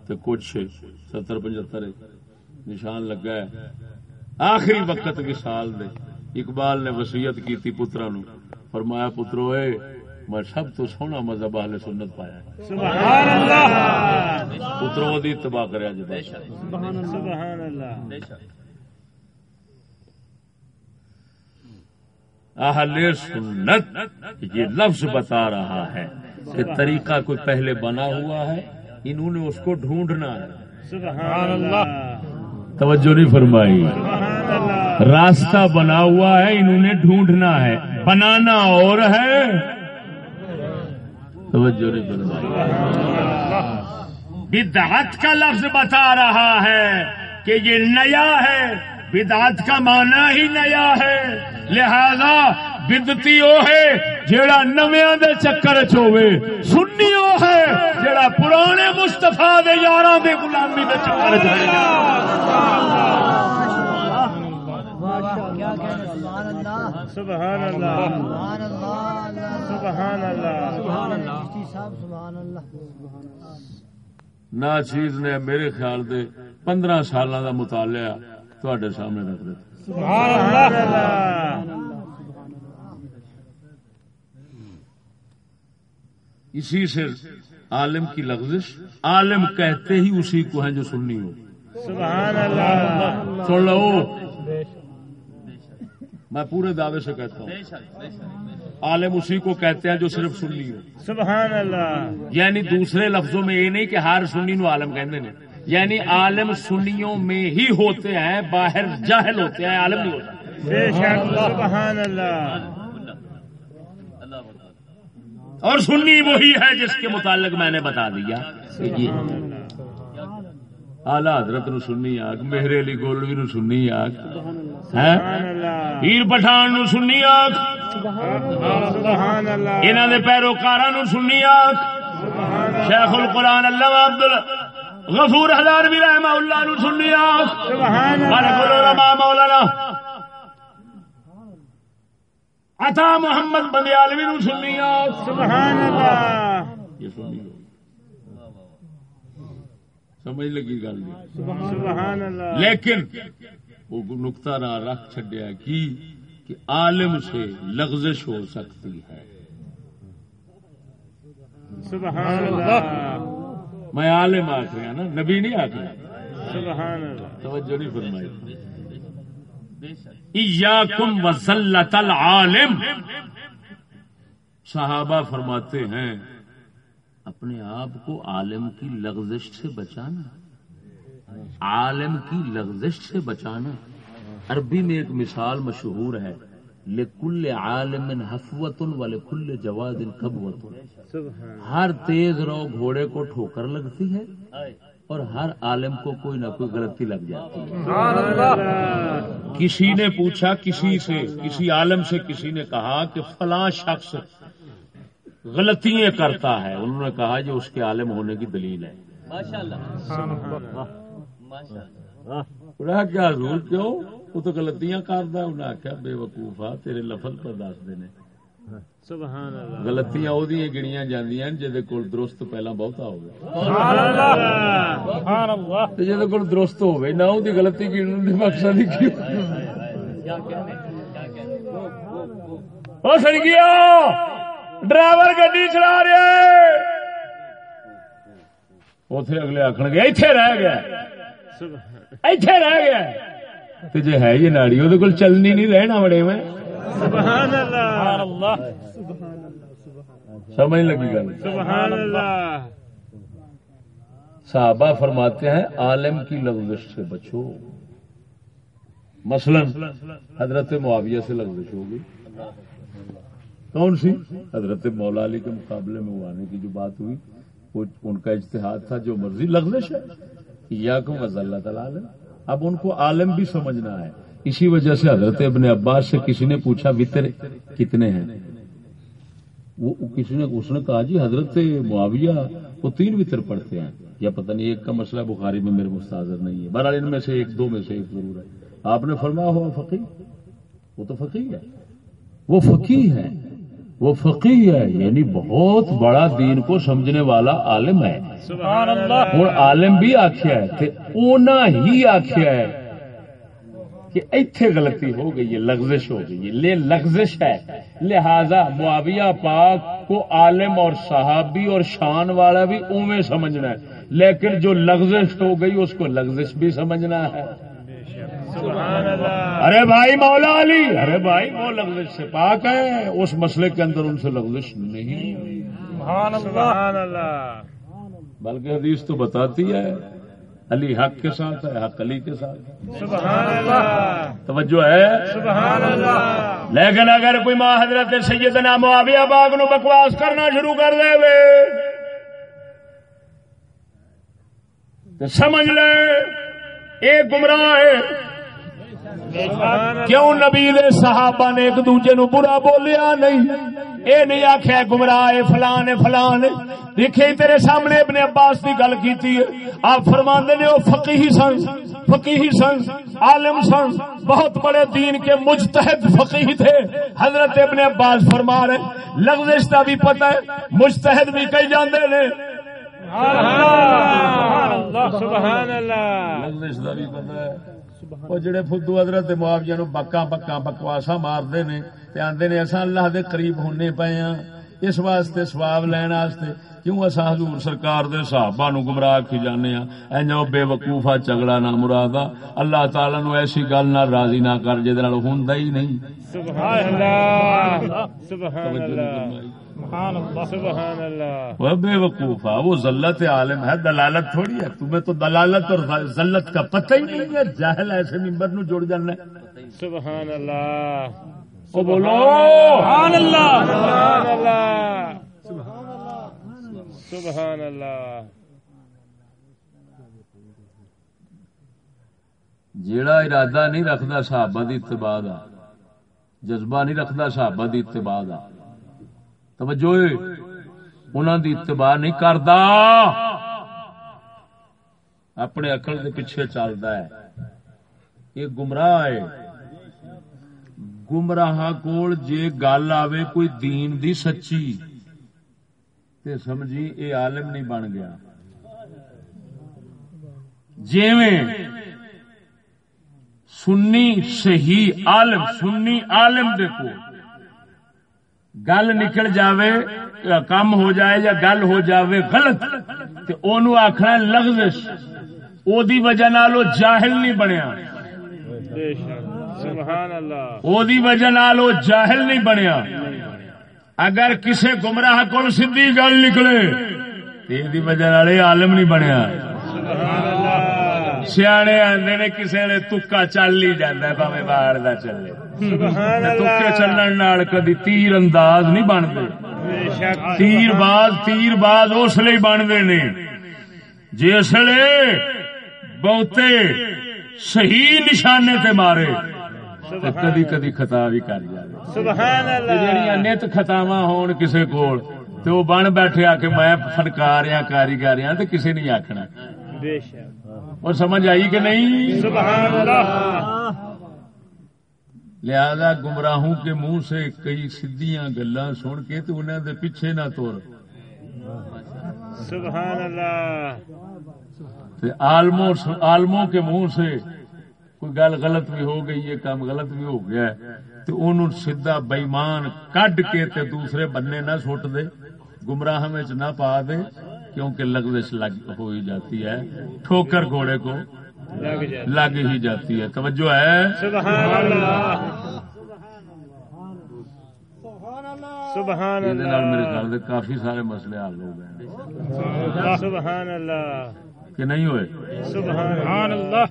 تے کچھ ستر پچہتر نشان لگا ہے۔ آخری وقت وصال دے۔ اقبال نے وسیعت کی پترا نو۔ فرمایا پترو اے میں سب تو سونا مذہب اہل سنت پایا ہے۔ سبحان اللہ پتروں دی اتباع کریا جب سبحان اللہ اہل سنت یہ لفظ بتا رہا ہے کہ طریقہ کوئی پہلے بنا ہوا ہے انہوں نے اس کو ڈھونڈنا ہے۔ سبحان اللہ توجہ نہیں فرمائی۔ راستہ بنا ہوا ہے، انہوں نے ڈھونڈنا ہے۔ بنانا اور ہے۔ توجہ نہیں فرمائی۔ بدعت کا لفظ بتا رہا ہے کہ یہ نیا ہے۔ بدعت کا معنی ہی نیا ہے۔ لہذا بدتی وہ ہے، جیڑا نویاں دے چکر چ ہوے سنی وہ ہے، جیڑا پرانے مستفا دے یاراں دے غلامی دے چکر چ سبحان اللہ سبحان اللہ سبحان اللہ سبحان اللہ سبحان اللہ نا چیز نے میرے خیال دے پندرہ سالاں دا مطالعہ تواڈے سامنے رکھ دتا سبحان اللہ اسی سے عالم کی لغزش، عالم کہتے ہی اسی کو ہیں جو سننی ہو۔ سبحان اللہ. سن لو. میں پورے دعوے سے کہتا ہوں. عالم اسی کو کہتے ہیں جو صرف سننی ہو. سبحان اللہ. یعنی دوسرے لفظوں میں یہ نہیں کہ ہر سنی نو عالم کہتے ہیں یعنی عالم سنیوں میں ہی ہوتے ہیں باہر جاہل ہوتے ہیں عالم نہیں ہوتا. بے شک. سبحان اللہ. اور سنی وہی ہے جس کے متعلق میں نے بتا دیا آلہ حضرت نو سننی آگ میرے علی گولوی نو سننی آگ۔ پیر پٹھان نو سننی آگ۔ انہوں نے پیروکارا نو سننی آگ۔ شیخ القرآن اللہ عبد غفور ہزار بھی رحمہ اللہ نو سننی آگ۔ مالک اللہ۔ العلماء مولانا۔ عطا محمد بندیالوی نو سننی آگ۔ سبحان اللہ۔ یہ ہوگی سمجھ لگی گل اللہ۔ لیکن وہ نقطہ نہ رکھ چڈیا کی کہ عالم سے لغزش ہو سکتی ہے۔ سبحان اللہ۔ میں عالم آخ رہا نا نبی نہیں آخ رہا توجہ نہیں فرمائی۔ ایاکم وزلت العالم۔ صحابہ فرماتے ہیں اپنے آپ کو عالم کی لغزش سے بچانا، عالم کی لغزش سے بچانا۔ عربی میں ایک مثال مشہور ہے، لکل عالم حفوت ولکل جواد کبوت ہر تیز رو گھوڑے کو ٹھوکر لگتی ہے اور ہر عالم کو کوئی نہ کوئی غلطی لگ جاتی ہے۔ کسی نے پوچھا کسی سے، کسی عالم سے کسی نے کہا کہ فلاں شخص غلطیاں کرتا ہے۔ انہوں نے کہا یہ اس کے عالم ہونے کی دلیل ہے۔ کیا حضور کیوں؟ وہ تو غلطیاں کرتا ہے۔ انہیں آخیا بے وقوفا تیرے لفظ پر دس دینے۔ سبحان اللہ۔ غلطیاں وہ گنیاں جاندیاں جہد کول درست پہلا بہتا ہوگا۔ سبحان اللہ۔ سبحان اللہ۔ جہد کول درست ہوگی نہ وہ غلطی گننے کا مقصد ہی کیوں سڑ گیا ڈرائیور گڈی چلا رہے اتے اگلے آخر گیا اتے رہ گیا۔ اتے رہ گیا۔ تو جی ہے یہ ناڑی وہ کول چلنی نہیں رہنا بڑے میں۔ سمجھ لگی گل۔ صحابہ فرماتے ہیں عالم کی لغزش سے بچو۔ مثلا حضرت معاویہ سے لغزش ہوگی۔ کون سی؟ حضرت مولا علی کے مقابلے میں وہ آنے کی جو بات ہوئی، وہ ان کا اجتہاد تھا جو مرضی لغزش ہے۔ یا کو اللہ تعالیٰ عالم اب ان کو عالم بھی سمجھنا ہے۔ اسی وجہ سے حضرت ابن عباس سے کسی نے پوچھا، وطر کتنے ہیں؟ وہ وہ کسی نے، اس نے کہا جی حضرت معاویہ وہ تین وطر پڑھتے ہیں۔ یا پتہ نہیں، ایک کا مسئلہ بخاری میں میرے مستحضر نہیں ہے۔ بہرحال ان میں سے ایک، دو میں سے ایک ضرور ہے۔ آپ نے فرمایا، ہوا فقی وہ تو فقی ہے۔ وہ فقی ہے وہ فقی ہے یعنی بہت بڑا دین کو سمجھنے والا عالم ہے۔ ہوں عالم بھی آخیا ہے اونا ہی آخیا ہے کہ ایتھے غلطی ہو گئی ہے لغزش ہو گئی ہے لے لغزش ہے۔ لہذا معاویہ پاک کو عالم اور صحابی اور شان والا بھی اوے سمجھنا ہے۔ لیکن جو لغزش ہو گئی اس کو لغزش بھی سمجھنا ہے۔ ارے بھائی مولا علی ارے بھائی وہ لغزش سے پاک ہے اس مسئلے کے اندر ان سے لغزش نہیں۔ بلکہ حدیث تو بتاتی ہے علی حق کے ساتھ ہے حق علی کے ساتھ سبحان اللہ۔ توجہ ہے؟ سبحان اللہ۔ لیکن اگر کوئی ماں حضرت سیدنا معاویہ باغ نو بکواس کرنا شروع کر دے وے تو سمجھ لے اے گمراہ ہے۔ کیوں نبی دے صحابہ نے ایک دوجے نو برا بولیا نہیں؟ اے نہیں آخیا گمراہ ہے فلان ہے فلان ہے۔ دیکھے تیرے سامنے ابن عباس کی گل کی آپ فرماندے نے وہ فقیہی سن فقیہی سن عالم سن۔ بہت بڑے دین کے مجتہد فقیہ تھے۔ حضرت ابن عباس فرما رہے لغزش کا بھی پتہ ہے مجتہد بھی کئی جاندے نے۔ سبحان اللہ لغزش کا بھی پتہ ہے۔ وہ جڑے فدو حضرت معاویہ نو بکا بکا بکواسا مارتے نے تے آندے نے اساں اللہ دے قریب ہونے پئے ہاں اس واسطے سواب لین واسطے کیوں اساں حضور سرکار دے صحابہ نو گمراہ کی جانے ہاں؟ اینو بے وقوفا چگڑا نہ مرادا اللہ تعالی نو ایسی گل نہ راضی نہ کر جے نال ہوندا ہی نہیں۔ سبحان اللہ سبحان اللہ۔ سبحان اللہ. سبحان اللہ. وہ بے وقوفا وہ ذلت عالم ہے دلالت تھوڑی ہے۔ تمہیں تو دلالت اور ذلت کا پتہ ہی نہیں ہے جاہل ایسے ممبر نو جوڑ جانا ہے۔ سبحان اللہ. بولو۔ سبحان اللہ. سبحان اللہ. سبحان اللہ. جیڑا ارادہ نہیں رکھتا صحابہ دی اتباع دا جذبہ نہیں رکھتا صحابہ دی اتباع دا۔ توجہ اے، انہاں دی اتباع نہیں کردا۔ اپنے عقل دے پیچھے چلدا ہے۔ یہ گمراہ ہے۔ گمراہ کول جے گل آوے کوئی دین دی سچی تے سمجھی اے عالم نہیں بن گیا۔ جیویں سنی صحیح عالم سنی عالم دے کو گل نکل جاوے یا کم ہو جائے یا گل ہو جاوے غلط، تے اونوں آکھنا لغزش۔ او دی وجہ نال او جاہل نہیں بنیا۔ سبحان اللہ او دی وجہ نال او جاہل نہیں بنیا۔ اگر کسے گمراہ کول سیدھی گل نکلے، تے دی وجہ نال عالم نہیں بنیا۔ سبحان اللہ سیانے آندے نے کسے نے تکا چل ہی ہے بھاویں باہر دا چلے تکے چلن کدی تیر انداز نہیں بنتے تیر باز تیر باز اس لیے بنتے نے جسے بہتے صحیح نشانے تے مارے کدی کدی خطا بھی کر جائے نت خطاوا ہون کسے کول تے وہ بن بیٹھے آ کے میں فنکار یا کاریگر ہاں تے کسے نہیں آخنا بے شک اور سمجھ آئی کہ نہیں؟ سبحان اللہ لہذا گمراہوں کے منہ سے کئی سیدیاں گلا سن کے تو انہوں دے پیچھے نہ توڑ سبحان اللہ تے عالموں عالموں کے منہ سے کوئی گل غلط بھی ہو گئی ہے کام غلط بھی ہو گیا ہے تو انہوں سیدھا بےمان کڈ کے تے دوسرے بننے نہ سٹ دے گمراہ نہ پا دے۔ کیونکہ لغزش لگ ہو ہی جاتی ہے ٹھوکر گھوڑے کو لگ ہی جاتی ہے۔ توجہ ہے؟ سبحان اللہ سبحان میرے اللہ خیال سے کافی سارے مسئلے حل ہو گئے سبحان اللہ۔ کہ نہیں ہوئے؟ سبحان اللہ۔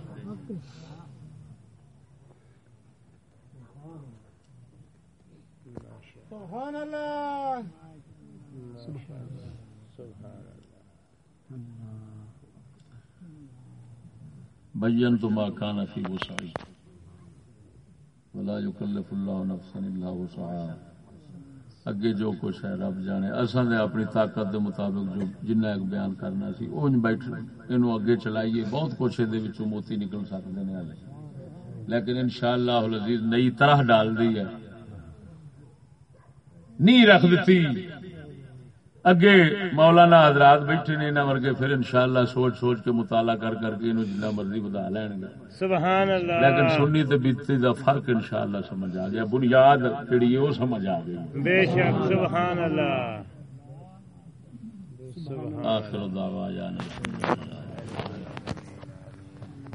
بین تو ماں کان فی وسعی ولا یکلف اللہ نفسا الا وسعها اگے جو کچھ ہے رب جانے۔ اساں نے اپنی طاقت دے مطابق جو جنہ ایک بیان کرنا سی اونج بیٹھ اینو اگے چلائیے، بہت کچھ دے وچوں موتی نکل سکدے نے ہلے لیکن انشاءاللہ العزیز نئی طرح ڈال دی ہے۔ نہیں رکھ دیتی۔ اگے مولانا حضرات بیٹھے نے انہاں ورگے پھر انشاءاللہ سوچ سوچ کے مطالعہ کر کر کے انہوں جنہ مرضی بتا لین گے۔ سبحان اللہ لیکن سنی تے بیتی دا فرق انشاءاللہ سمجھ آ گیا۔ بنیاد جڑی ہے وہ سمجھ آ گئی۔ بے شک سبحان اللہ سبحان آخر دعوا جانا